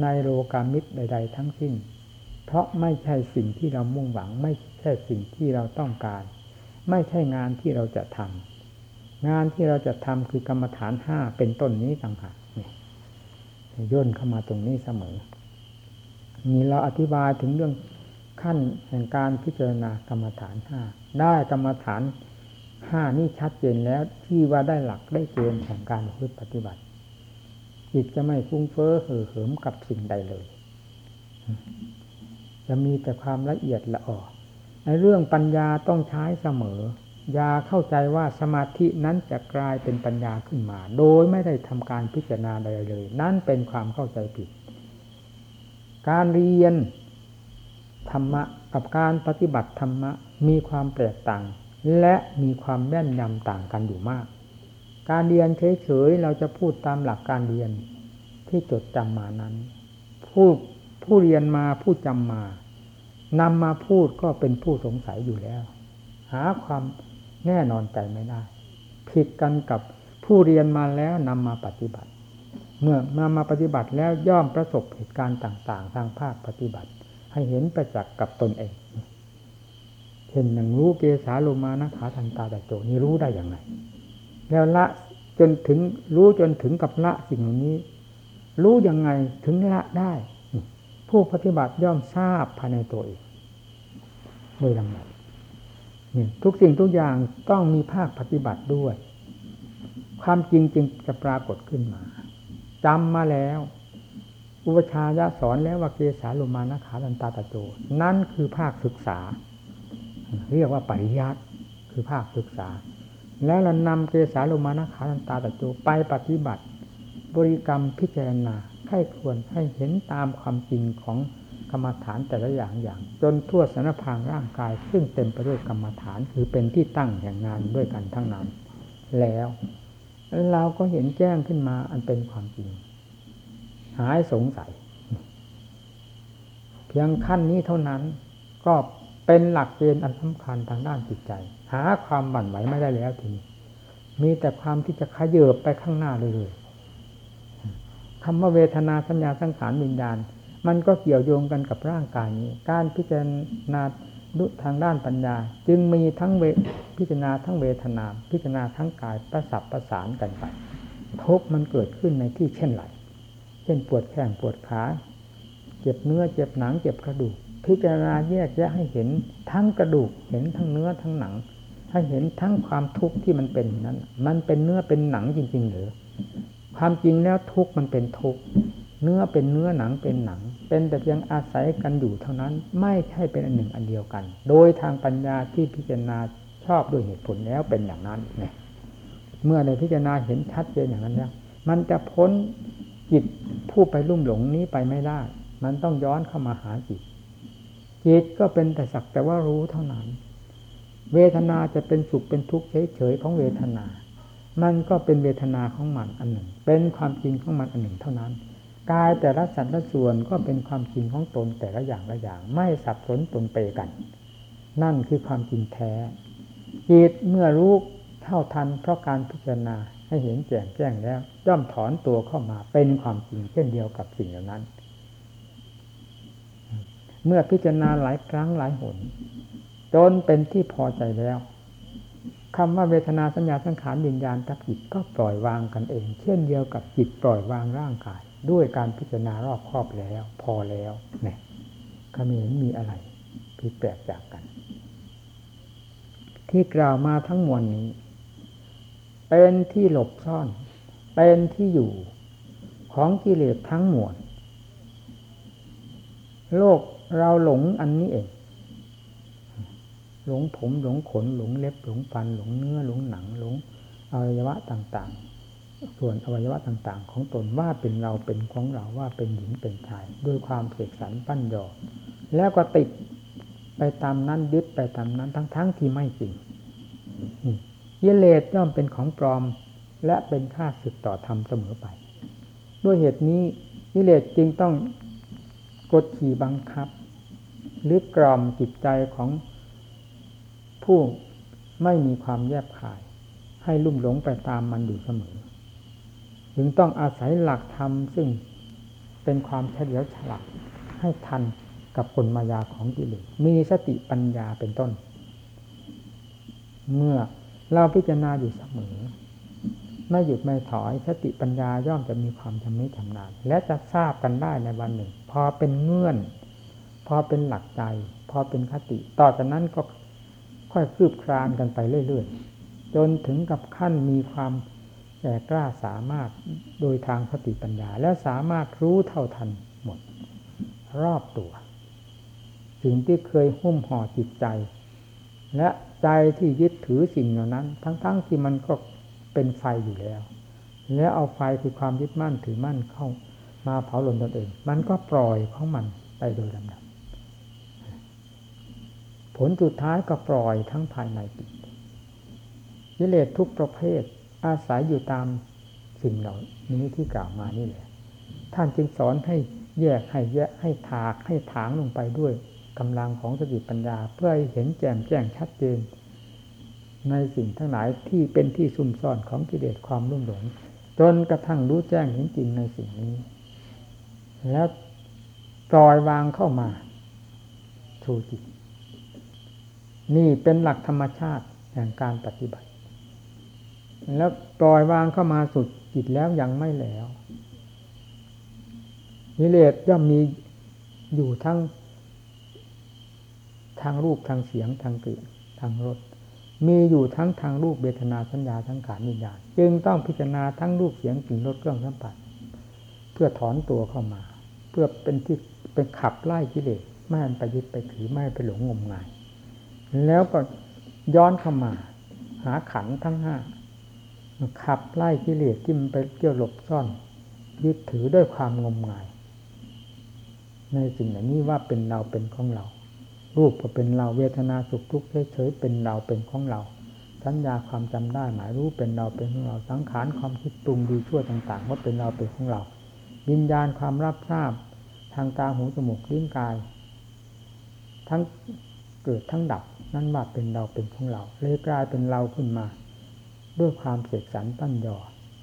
ในโลกามิตรใด ๆ ทั้งสิ้น เพราะไม่ใช่สิ่งที่เรามุ่งหวัง ไม่ใช่สิ่งที่เราต้องการ ไม่ใช่งานที่เราจะทำ งานที่เราจะทำคือกรรมฐานห้าเป็นต้นนี้ต่างหากเนี่ยย่นเข้ามาตรงนี้เสมอนี่เราอธิบายถึงเรื่องขั้นแห่งการพิจารณากรรมฐานห้าได้กรรมฐานห้านี่ชัดเจนแล้วที่ว่าได้หลักได้เกณฑ์แห่งการพึ่ปฏิบัติ จิตจะไม่ฟุ้งเฟ้อเห่อเหิมกับสิ่งใดเลย จะมีแต่ความละเอียดละออในเรื่องปัญญาต้องใช้เสมอ อย่าเข้าใจว่าสมาธินั้นจะกลายเป็นปัญญาขึ้นมา โดยไม่ได้ทำการพิจารณาใดเลย นั่นเป็นความเข้าใจผิด การเรียนธรรมะกับการปฏิบัติธรรมะมีความแตกต่าง และมีความแม่นยำต่างกันอยู่มาก การเรียนเฉยๆเราจะพูดตามหลักการเรียนที่จดจำมานั้น ผู้ผู้เรียนมาผู้จำมานำมาพูดก็เป็นผู้สงสัยอยู่แล้ว หาความ แน่นอนใจไม่ได้ ผิดกันกับผู้เรียนมาแล้วนำมาปฏิบัติ เมื่อนำมาปฏิบัติแล้วย่อมประสบเหตุการณ์ต่าง ๆ ทางภาคปฏิบัติ ให้เห็นประจักษ์กับตนเองเช่นอย่างรู้เกสาโลมานะขาทันตาแตะโจนี่รู้ได้อย่างไร แล้วละจนถึงรู้จนถึงกับละสิ่งเหล่านี้ รู้ยังไงถึงละได้ ผู้ปฏิบัติย่อมทราบภายในตัวเองโดยลำดับ ทุกสิ่งทุกอย่างต้องมีภาคปฏิบัติด้วย ความจริงจึงจะปรากฏขึ้นมาจำมาแล้ว อุปชายะสอนแล้วว่าเกสาลมานะขาลันตาตะโจ นั่นคือภาคศึกษา เรียกว่าปริยัติคือภาคศึกษา แล้วเรานำเกสาลมานะขาลันตาตะโจไปปฏิบัติ บริกรรมพิจารณาให้ควรให้เห็นตามความจริงของ รรมฐานแต่ละอย่างอย่าง จนทั่วสารพางร่างกาย ซึ่งเต็มไปด้วยกรรมฐานคือเป็นที่ตั้งแห่งงานด้วยกันทั้งนั้น แล้วเราก็เห็นแจ้งขึ้นมาอันเป็นความจริง หายสงสัย เพียงขั้นนี้เท่านั้น ก็เป็นหลักเกณฑ์อันสำคัญทางด้านจิตใจ หาความบั่นไหวไม่ได้แล้วทีนี้มีแต่ความที่จะขยเยบไปข้างหน้าเลยคำว่าเวทนาสัญญาสังขารวิญญาณ มันก็เกี่ยวโยงกันกับร่างกายนี้ การพิจารณาดุทางด้านปัญญา จึงมีทั้งเวพิจารณาทั้งเวทนา พิจารณาทั้งกายประสับประสานกันไปทุกมันเกิดขึ้นในที่เช่นไรเช่นปวดแข้งปวดขาเจ็บเนื้อเจ็บหนังเจ็บกระดูก พิจารณาแยกแยะให้เห็นทั้งกระดูกเห็นทั้งเนื้อทั้งหนังให้เห็นทั้งความทุกข์ที่มันเป็นนั้น มันเป็นเนื้อเป็นหนังจริงๆหรือความจริงแล้วทุกข์มันเป็นทุกข์ เนื้อเป็นเนื้อหนังเป็นหนัง เป็นแต่เพียงอาศัยกันอยู่เท่านั้นไม่ใช่เป็นอันหนึ่งอันเดียวกัน โดยทางปัญญาที่พิจารณาชอบด้วยเหตุผลแล้วเป็นอย่างนั้นเนี่ยเมื่อในพิจารณาเห็นชัดเจนอย่างนั้นแล้วมันจะพ้นจิตผู้ไปลุ่มหลงนี้ไปไม่ได้ มันต้องย้อนเข้ามาหาจิต จิตก็เป็นแต่สักแต่ว่ารู้เท่านั้น เวทนาจะเป็นสุขเป็นทุกข์เฉยๆของเวทนา มันก็เป็นเวทนาของมันอันหนึ่ง เป็นความจริงของมันอันหนึ่งเท่านั้น กายแต่ละสัตว์ละส่วนก็เป็นความจริงของตนแต่ละอย่างละอย่าง ไม่สับสนตนเปกัน นั่นคือความจริงแท้จิตเมื่อรู้เท่าทันเพราะการพิจารณาให้เห็นแจ่มแจ้งแล้วย่อมถอนตัวเข้ามาเป็นความจริงเช่นเดียวกับสิ่งเหล่านั้น เมื่อพิจารณาหลายครั้งหลายหนจนเป็นที่พอใจแล้วคำว่าเวทนาสัญญาสังขารวิญญาณกับจิตก็ปล่อยวางกันเอง เช่นเดียวกับจิตปล่อยวางร่างกาย ด้วยการพิจารณารอบครอบแล้ว พอแล้วเนี่ยก็ม่เห็นมีอะไรผิดแปลกจากกัน ที่กล่าวมาทั้งมวลนี้ เป็นที่หลบซ่อน เป็นที่อยู่ของกิเลสทั้งมวลโลกเราหลงอันนี้เอง หลงผมหลงขนหลงเล็บหลงฟันหลงเนื้อหลงหนังหลงอวัยวะต่างๆ ส่วนอวัยวะต่าง ๆ ของตนว่าเป็นเราเป็นของเราว่าเป็นหญิงเป็นชาย ด้วยความเสกสรรปั้นยอแล้วก็ติดไปตามนั้นยึดไปตามนั้นทั้งๆทที่ไม่จริงยิเลสย่อมเป็นของปลอม และเป็นค่าศึกต่อธรรมเสมอไป ด้วยเหตุนี้ยิเลสจึงต้องกดขี่บังคับ หรือกล่อมจิตใจของผู้ไม่มีความแยบคาย ให้ลุ่มหลงไปตามมันอยู่เสมอ จึงต้องอาศัยหลักธรรมซึ่งเป็นความเฉลียวฉลาดให้ทันกับกลมายาของกิเลสมีสติปัญญาเป็นต้น เมื่อเราพิจารณาอยู่เสมอ ไม่หยุดไม่ถอยสติปัญญาย่อมจะมีความชำนิชำนาญและจะทราบกันได้ในวันหนึ่ง พอเป็นเงื่อน พอเป็นหลักใจ พอเป็นคติ ต่อจากนั้นก็ค่อยคืบคลานกันไปเรื่อยๆ จนถึงกับขั้นมีความ ก่กล้าสามารถโดยทางสติปัญญา และสามารถรู้เท่าทันหมด รอบตัว สิ่งที่เคยหุ้มห่อจิตใจ และใจที่ยึดถือสิ่งเหล่านั้น ทั้งๆทที่มันก็เป็นไฟอยู่แล้ว แล้วเอาไฟคือความยึดมั่นถือมั่นเข้ามาเผาหล่นตนเอง มันก็ปล่อยของมันไปโดยลำดับผลสุดท้ายก็ปล่อยทั้งภายในจิตยิเลสทุกประเภท อาศัยอยู่ตามสิ่งเหล่านี้ที่กล่าวมานี่แหละ ท่านจึงสอนให้แยกให้แยกให้ถากให้ถางลงไปด้วยกำลังของสติปัญญา เพื่อให้เห็นแจ่มแจ้งชัดเจน ในสิ่งทั้งหลายที่เป็นที่ซุ่มซ่อนของกิเลสความรุ่มหลง จนกระทั่งรู้แจ้งเห็นจริงในสิ่งนี้ แล้วปล่อยวางเข้ามาชูจิต นี่เป็นหลักธรรมชาติแห่งการปฏิบัติ แล้วปล่อยวางเข้ามาสุดจิตแล้วยังไม่แล้วนิเลศย่อมมีอยู่ทั้ง ทางรูปทางเสียงทางกลิ่นทางรสมีอยู่ทั้งทางรูปเบทนาสัญญาทั้งขานิญญาจึงต้องพิจารณาทั้งรูปเสียงกลิ่นรสเครื่องสัมผัสเพื่อถอนตัวเข้ามา เพื่อเป็นที่เป็นขับไล่กิเลสไม่ให้ไปยึดไปถือไม่ให้ไปหลงงมงาย แล้วก็ย้อนเข้ามา หาขันทั้งห้า ขับไล่กิเลสที่มันไปเกี่ยวหลบซ่อน ยึดถือด้วยความงมงาย ในสิ่งเหล่านี้ว่าเป็นเราเป็นของเรา รูปก็เป็นเราเวทนาสุขทุกข์เฉยๆเป็นเราเป็นของเรา สัญญาความจำได้หมายรู้เป็นเราเป็นของเราสังขารความคิดปรุงดีชั่วต่างๆว่าเป็นเราเป็นของเรา วิญญาณความรับทราบ ทางตาหูจมูกลิ้นกาย ทั้งเกิดทั้งดับนั่นว่าเป็นเราเป็นของเราเลยกลายเป็นเราขึ้นมา ด้วยความเสกสรรตั้นยอ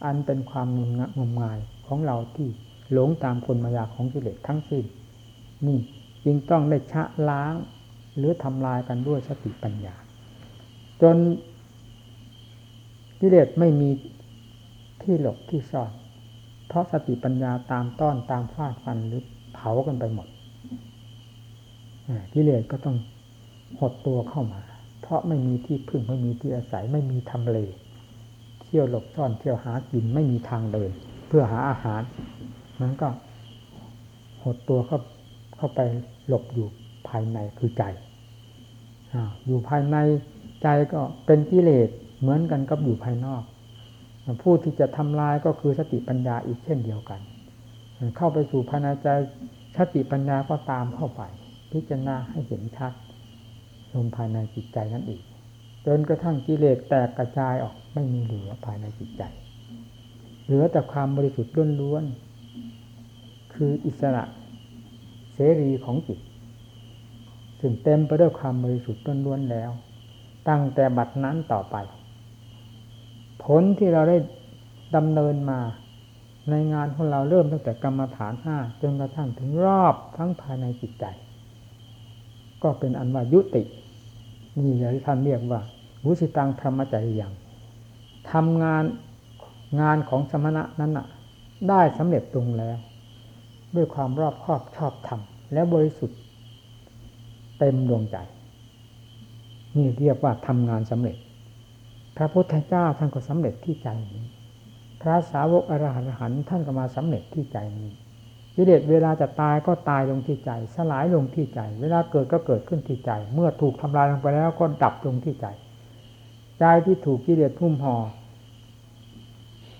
อันเป็นความงมงมงายของเราที่หลงตามคนมายาของกิเลสทั้งสิ้นนี่จึงต้องได้ชะล้าง หรือทำลายกันด้วยสติปัญญา จนกิเลสไม่มีที่หลบที่ซ่อน เพราะสติปัญญาตามต้อนตามฟาดฟันหรือเผากันไปหมดกิเลสก็ต้องหดตัวเข้ามา เพราะไม่มีที่พึ่งไม่มีที่อาศัยไม่มีทำเล ที่ยวหลบซ่อนเที่ยวหากินไม่มีทางเดิน เพื่อหาอาหารมันก็หดตัวเข้าเข้าไปหลบอยู่ภายในคือใจออยู่ภายในใจก็เป็นกิเลสเหมือนกันกับอยู่ภายนอก ผู้ที่จะทำลายก็คือสติปัญญาอีกเช่นเดียวกัน เข้าไปสู่ภายในใจสติปัญญาก็ตามเข้าไป พิจารณาให้เห็นชัดลงภายในจิตใจนั่นเองจนกระทั่งกิเลสแตกกระจายออก ไม่มีเหลือภายในจิตใจ เหลือแต่ความบริสุทธิ์ล้วนๆคืออิสระเสรีของจิตซึ่งเต็มไปด้วยความบริสุทธิ์ล้วนๆแล้ว ตั้งแต่บัดนั้นต่อไป ผลที่เราได้ดำเนินมาในงานของเราเริ่มตั้งแต่กรรมฐานห้าจนกระทั่งถึงรอบทั้งภายในจิตใจ ก็เป็นอันว่ายุติ นี่ที่ท่านเรียกว่าวุสิตังพรหมจริยัง ทำงานงานของสมณะนั้นน่ะ ได้สำเร็จตรงแล้ว ด้วยความรอบคอบชอบธรรมและบริสุทธิ์ เต็มดวงใจ นี่เรียกว่าทำงานสำเร็จ พระพุทธเจ้าท่านก็สำเร็จที่ใจนี้ พระสาวกอรหันต์ท่านก็มาสำเร็จที่ใจนี้กิเลสเวลาจะตายก็ตายลงที่ใจ สลายลงที่ใจ เวลาเกิดก็เกิดขึ้นที่ใจ เมื่อถูกทำลายลงไปแล้วก็ดับลงที่ใจ ใจที่ถูกกิเลสพุ่มห่อ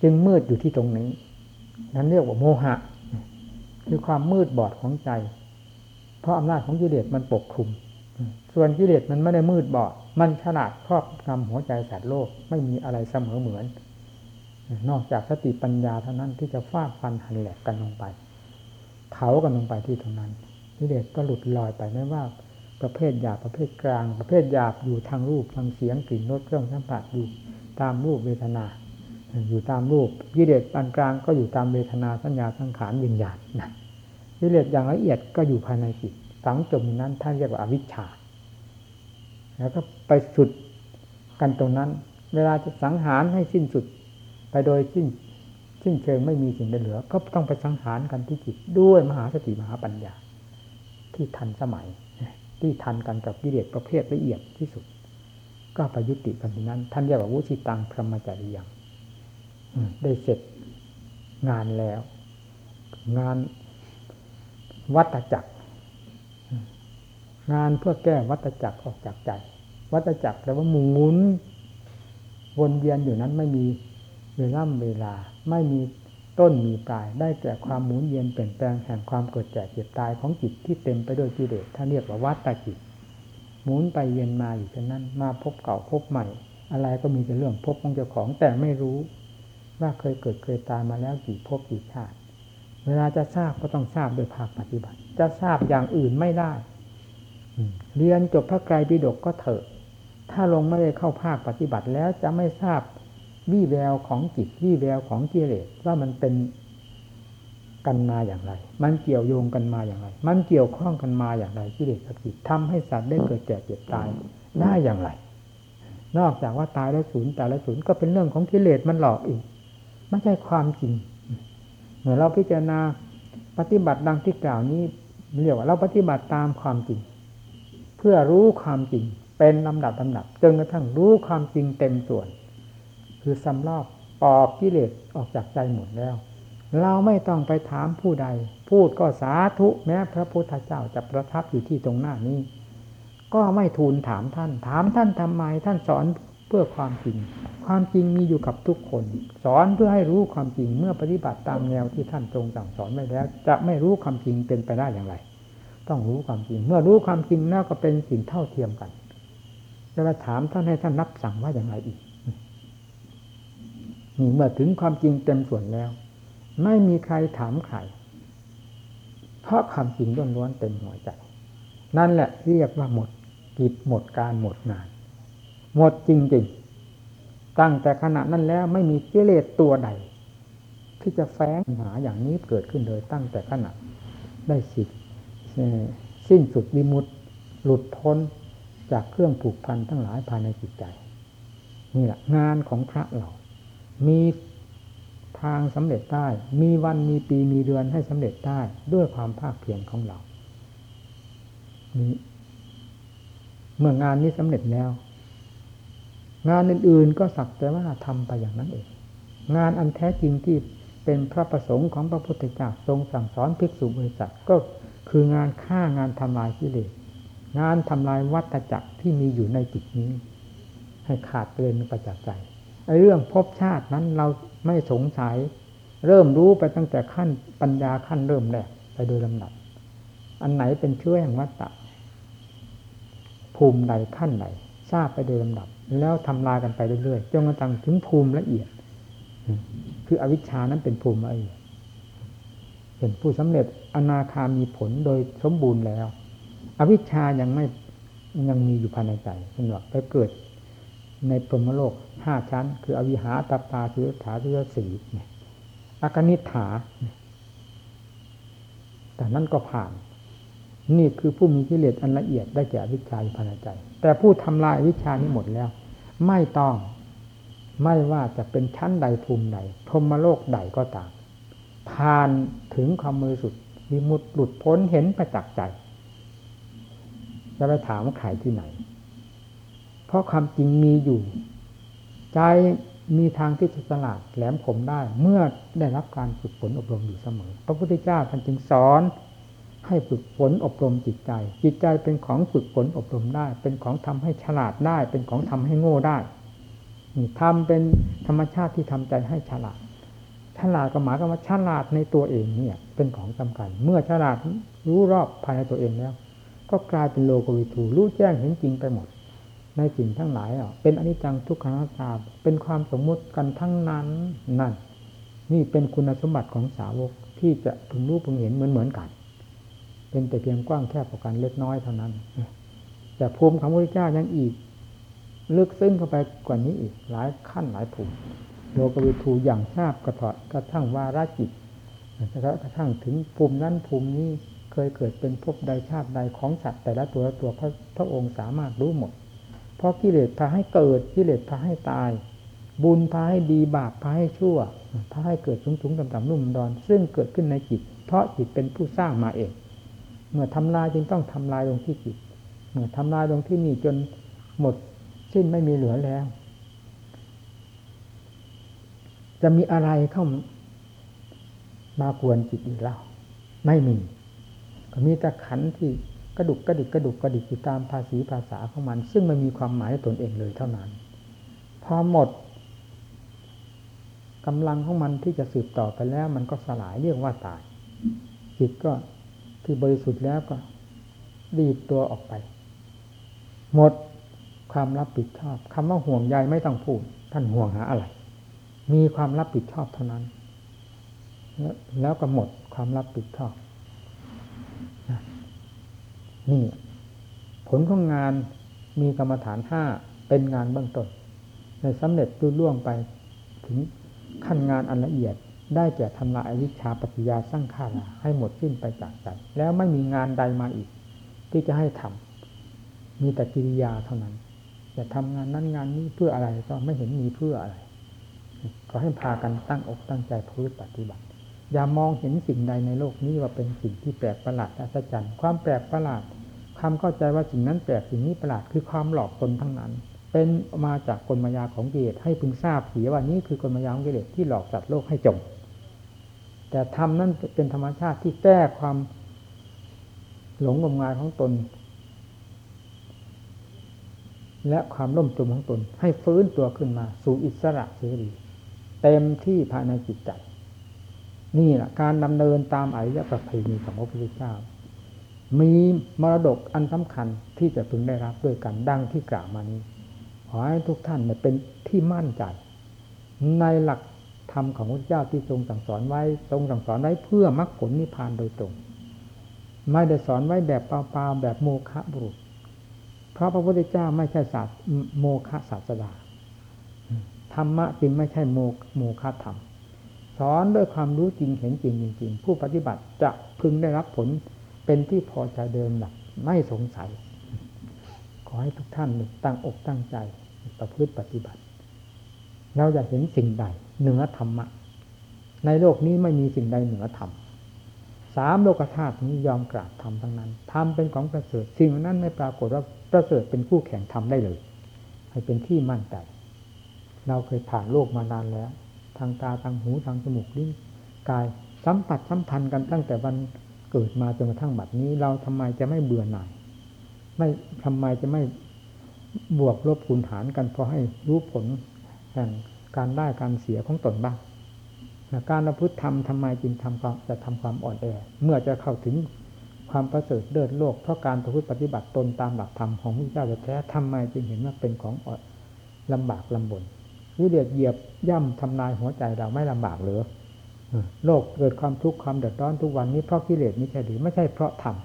จึงมืดอยู่ที่ตรงนี้ นั้นเรียกว่าโมหะ คือความมืดบอดของใจ เพราะอำนาจของกิเลสมันปกคลุม ส่วนกิเลสมันไม่ได้มืดบอด มันฉลาดครอบงำหัวใจสัตว์โลกไม่มีอะไรเสมอเหมือน นอกจากสติปัญญาเท่านั้นที่จะฟาดฟันหันแหลกกันลงไป เผากันลงไปที่ตรงนั้นกิเลสก็หลุดลอยไปไม่ว่า ประเภทหยาบประเภทกลาง ประเภทหยาบอยู่ทางรูปทางเสียงกลิ่นรสเครื่องสัมผัสอยู่ตามรูปเวทนา อยู่ตามรูปกิเลสปานกลางก็อยู่ตามเวทนาสัญญาสังขารวิญญาณนะกิเลสอย่างละเอียดก็อยู่ภายในจิตฝังจมนั้นท่านเรียกว่าอวิชชา แล้วก็ไปสุดกันตรงนั้น เวลาจะสังหารให้สิ้นสุด ไปโดยสิ้นสิ้นเชิงไม่มีสิ่งใดเหลือ ก็ต้องไปสังหารกันที่จิตด้วยมหาสติมหาปัญญาที่ทันสมัย ที่ทันกันกับกิเลสประเภทละเอียดที่สุด ก็ไปยุติกันที่นั้น ท่านเรียกว่าวุชิตังพรหมจริยังได้เสร็จงานแล้ว งานวัตจักรงานเพื่อแก้วัตจักรออกจากใจ วัตจักรแปลว่าหมุนวนเวียนอยู่นั้นไม่มีเวลาเวลา ไม่มี ต้นมีปลาย ได้แต่ความหมุนเวียนเปลี่ยนแปลงแห่งความเกิดแก่เจ็บตายของจิตที่เต็มไปด้วยกิเลสท่าเรียกว่าวัตจิต หมุนไปเวียนมาอยู่เช่นนั้น มาพบเก่าพบใหม่ อะไรก็มีแต่เรื่องพบของเจ้าของแต่ไม่รู้ ว่าเคยเกิดเคยตายมาแล้วกี่พบกี่ชาติ เวลาจะทราบก็ต้องทราบโดยภาคปฏิบัติ จะทราบอย่างอื่นไม่ได้เรียนจบพระไกรปิฎกก็เถอะ ถ้าลงไม่ได้เข้าภาคปฏิบัติแล้วจะไม่ทราบ วี่แววของจิตวี่แววของกิเลสว่ามันเป็นกันมาอย่างไร มันเกี่ยวโยงกันมาอย่างไร มันเกี่ยวข้องกันมาอย่างไรกิเลสกับจิตทำให้สัตว์ได้เกิดแก่เจ็บตายได้อย่างไร นอกจากว่าตายแล้วศูนย์ตายแล้วศูนย์ก็เป็นเรื่องของกิเลสมันหลอกอีก ไม่ใช่ความจริงเมื่อเราพิจารณาปฏิบัติดังที่กล่าวนี้เรียกว่าเราปฏิบัติตามความจริง เพื่อรู้ความจริงเป็นลำดับลำดับจนกระทั่งรู้ความจริงเต็มส่วน คือสำลอกปอกกิเลสออกจากใจหมดแล้ว เราไม่ต้องไปถามผู้ใด พูดก็สาธุแม้พระพุทธเจ้าจะประทับอยู่ที่ตรงหน้านี้ ก็ไม่ทูลถามท่าน ถามท่านทำไมท่านสอนเพื่อความจริง ความจริงมีอยู่กับทุกคน สอนเพื่อให้รู้ความจริงเมื่อปฏิบัติตามแนวที่ท่านทรงสั่งสอนไว้แล้ว จะไม่รู้ความจริงเป็นไปได้อย่างไร ต้องรู้ความจริง เมื่อรู้ความจริงแล้วก็เป็นสิ่งเท่าเทียมกันจะมาถามท่านให้ท่านรับสั่งว่าอย่างไรอีก นี่เมื่อถึงความจริงเต็มส่วนแล้ว ไม่มีใครถามใครเพราะความจริงล้วนๆเต็มหัวใจ นั่นแหละเรียกว่าหมดกิจหมดการหมดงาน หมดจริงๆ ตั้งแต่ขณะนั้นแล้วไม่มีเกเลสตัวใด ที่จะแฝงหาอย่างนี้เกิดขึ้นเลยตั้งแต่ขณะได้สิทธิ์สิ้นสุดวิมุตหลุดพ้นจากเครื่องผูกพันทั้งหลายภายในจิตใจ นี่แหละงานของพระเรา มีทางสำเร็จได้ มีวันมีปีมีเดือนให้สำเร็จได้ด้วยความภาคเพียรของเรานี้เมื่องานนี้สำเร็จแล้ว งานอื่นๆก็สักแต่ว่าทำไปอย่างนั้นเอง งานอันแท้จริงที่เป็นพระประสงค์ของพระพุทธเจ้าทรงสั่งสอนภิกษุบริษัทก็คืองานฆ่างานทำลายกิเลสงานทำลายวัฏจักรที่มีอยู่ในจิตนี้ ให้ขาดเตือนประจักษ์ใจ เรื่องภพชาตินั้นเราไม่สงสัย เริ่มรู้ไปตั้งแต่ขั้นปัญญาขั้นเริ่มแรกไปโดยลำดับ อันไหนเป็นเชื้อแห่งวัฏฏะภูมิใดขั้นใดทราบไปโดยลำดับ แล้วทำลายกันไปเรื่อยๆจนกระทั่งถึงภูมิละเอียด คืออวิชชานั้นเป็นภูมิละเอียดเป็นผู้สำเร็จอนาคามีผลโดยสมบูรณ์แล้ว อวิชชายังไม่ยังมีอยู่ภายในใจสำหรับไปเกิด ในพรหมโลกห้าชั้น คืออวิหาตาตาทุถาทุสีอากนิฐา แต่นั่นก็ผ่าน นี่คือผู้มีกิเลสอันละเอียดได้แก่วิชาภายในใจ แต่ผู้ทำลายวิชานี้หมดแล้ว ไม่ต้องไม่ว่าจะเป็นชั้นใดภูมิใดพรหมโลกใดก็ตามผ่านถึงความมือสุดวิมุตติหลุดพ้นเห็นประจักษ์ใจ จะไปถามว่าใครที่ไหน เพราะความจริงมีอยู่ ใจมีทางที่จะฉลาดแหลมคมได้ เมื่อได้รับการฝึกฝนอบรมอยู่เสมอ พระพุทธเจ้าท่านจึงสอน ให้ฝึกฝนอบรมจิตใจ จิตใจเป็นของฝึกฝนอบรมได้ เป็นของทำให้ฉลาดได้ เป็นของทำให้โง่ได้นี่ทำเป็นธรรมชาติที่ทำใจให้ฉลาด ฉลาดก็หมายความว่าฉลาดในตัวเองเนี่ยเป็นของสำคัญ เมื่อฉลาดรู้รอบภายในตัวเองแล้ว ก็กลายเป็นโลกวิถูรู้แจ้งเห็นจริงไปหมด ในสิ่งทั้งหลายอะเป็นอนิจจังทุกขังอนัตตาเป็นความสมมุติกันทั้งนั้นนั่น นี่เป็นคุณสมบัติของสาวกที่จะพึงรู้พึงเห็นเหมือนเหมือนกัน เป็นแต่เพียงกว้างแคบกว่ากันเล็กน้อยเท่านั้น แต่ภูมิของพระพุทธเจ้ายังอีกลึกซึ้งเข้าไปกว่านี้อีกหลายขั้นหลายภูมิโลกวิถูอย่างทราบกระถอดกระทั่งวาระจิตกระทั่งถึงภูมินั้นภูมินี้เคยเกิดเป็นภพใดชาติใดของสัตว์แต่ละตัวตัวพระพระองค์สามารถรู้หมด เพราะกิเลสพาให้เกิดกิเลสพาให้ตาย บุญพาให้ดีบาปพาให้ชั่วพาให้เกิดสูงสูงต่ำต่ำนุ่มดอน ซึ่งเกิดขึ้นในจิต เพราะจิตเป็นผู้สร้างมาเอง เมื่อทำลายจึงต้องทำลายลงที่จิต เมื่อทำลายลงที่นี่จนหมดสิ้นไม่มีเหลือแล้ว จะมีอะไรเข้ามากวนจิตอีกแล้วไม่มีก็มีแต่ขันที่ กระดุกกระดิกกระดุกกระดิกอยู่ตามภาษีภาษาของมัน ซึ่งไม่มีความหมายตนเองเลยเท่านั้น พอหมดกำลังของมันที่จะสืบต่อไปแล้ว มันก็สลายเรียกว่าตาย จิตก็ที่บริสุทธิ์แล้วก็ดีดตัวออกไป หมดความรับผิดชอบคำว่าห่วงใยไม่ต้องพูด ท่านห่วงหาอะไร มีความรับผิดชอบเท่านั้น แล้วก็หมดความรับผิดชอบ นี่ผลของงานมีกรรมฐานห้าเป็นงานเบื้องต้นในสำเร็จรุ่ล่วงไปถึงขั้นงานอันละเอียดได้แก่ทำลายอวิชชาปัจจยาสร้างขาราให้หมดสิ้นไปจากใจแล้วไม่มีงานใดมาอีก ที่จะให้ทำมีแต่กิริยาเท่านั้นจะทำงานนั้นงานนี้เพื่ออะไรก็ไม่เห็นมีเพื่ออะไร ก็ให้พากันตั้งอกตั้งใจพื้ปฏิบัติ อย่ามองเห็นสิ่งใดในโลกนี้ว่าเป็นสิ่งที่แปลกประหลาดอัศจรรย์ ความแปลกประหลาดความเข้าใจว่าสิ่งนั้นแปลกสิ่งนี้ประหลาดคือความหลอกตนทั้งนั้น เป็นมาจากกลมายาของกิเลสให้พึงทราบเสียว่านี้คือกลมายาของกิเลสที่หลอกสัตว์โลกให้จมแต่ธรรมนั้นเป็นธรรมชาติที่แก้ความหลงงมงายของตน และความล่มจมของตน ให้ฟื้นตัวขึ้นมา สู่อิสระเสรีเต็มที่ภายในจิตใจ นี่แหละการดำเนินตามอริยประเพณีของพระพุทธเจ้า มีมรดกอันสำคัญที่จะพึงได้รับด้วยกันดังที่กล่าวมานี้ ขอให้ทุกท่านเป็นที่มั่นใจ ในหลักธรรมของพระเจ้าที่ทรงสั่งสอนไว้ทรงสั่งสอนไว้เพื่อมรรคผลนิพพานโดยตรง ไม่ได้สอนไว้แบบเปล่าๆแบบโมฆะบุรุษ เพราะพระพุทธเจ้าไม่ใช่ศาสตร์โมฆะศาสดาธรรมะจึงไม่ใช่โมโมฆะธรรม อนด้วยความรู้จริงเห็นจริงจริง ๆ ผู้ปฏิบัติจะพึงได้รับผลเป็นที่พอใจเดิมหลักไม่สงสัย ขอให้ทุกท่านตั้งอกตั้งใจประพฤติปฏิบัติ เราจะเห็นสิ่งใดเหนือธรรมะ ในโลกนี้ไม่มีสิ่งใดเหนือธรรมสามโลกธาตุนี้ยอมกราบธรรมทั้งนั้นธรรมเป็นของประเสริฐสิ่งนั้นไม่ปรากฏว่าประเสริฐเป็นคู่แข่งธรรมได้เลย ให้เป็นที่มั่นใจเราเคยผ่านโลกมานานแล้ว ทางตาทางหูทางจมูกลิ้นกายสัมผัสสัมพันธ์กันตั้งแต่วันเกิดมาจนกระทั่งบัดนี้ เราทำไมจะไม่เบื่อหน่าย ไม่ทำไมจะไม่บวกลบคูณหารกันพอให้รู้ผลแห่งการได้การเสียของตนบ้างการประพฤติธรรมทำไมจึงทำความจะทำความอ่อนแอ เมื่อจะเข้าถึงความประเสริฐเดินโลกเพราะการประพฤติปฏิบัติตนตามหลักธรรมของพระเจ้าแท้ทำไมจึงเห็นว่าเป็นของอ่อนลำบากลำบน กิเลสเหยียบย่ำทำลายหัวใจเราไม่ลำบากหรือโลกเกิดความทุกข์ความเดือดร้อนทุกวันนี้เพราะกิเลสไม่ใช่หรือไม่ใช่เพราะธรรม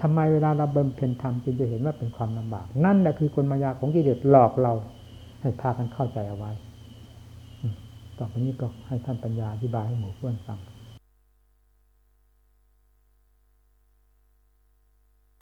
ทำไมเวลาเราบำเพ็ญธรรมจึงจะเห็นว่าเป็นความลำบาก นั่นแหละคือกลมายาของกิเลสหลอกเรา ให้พากันเข้าใจเอาไว้ต่อไปนี้ก็ให้ท่านปัญญาอธิบายให้หมู่เพื่อนฟัง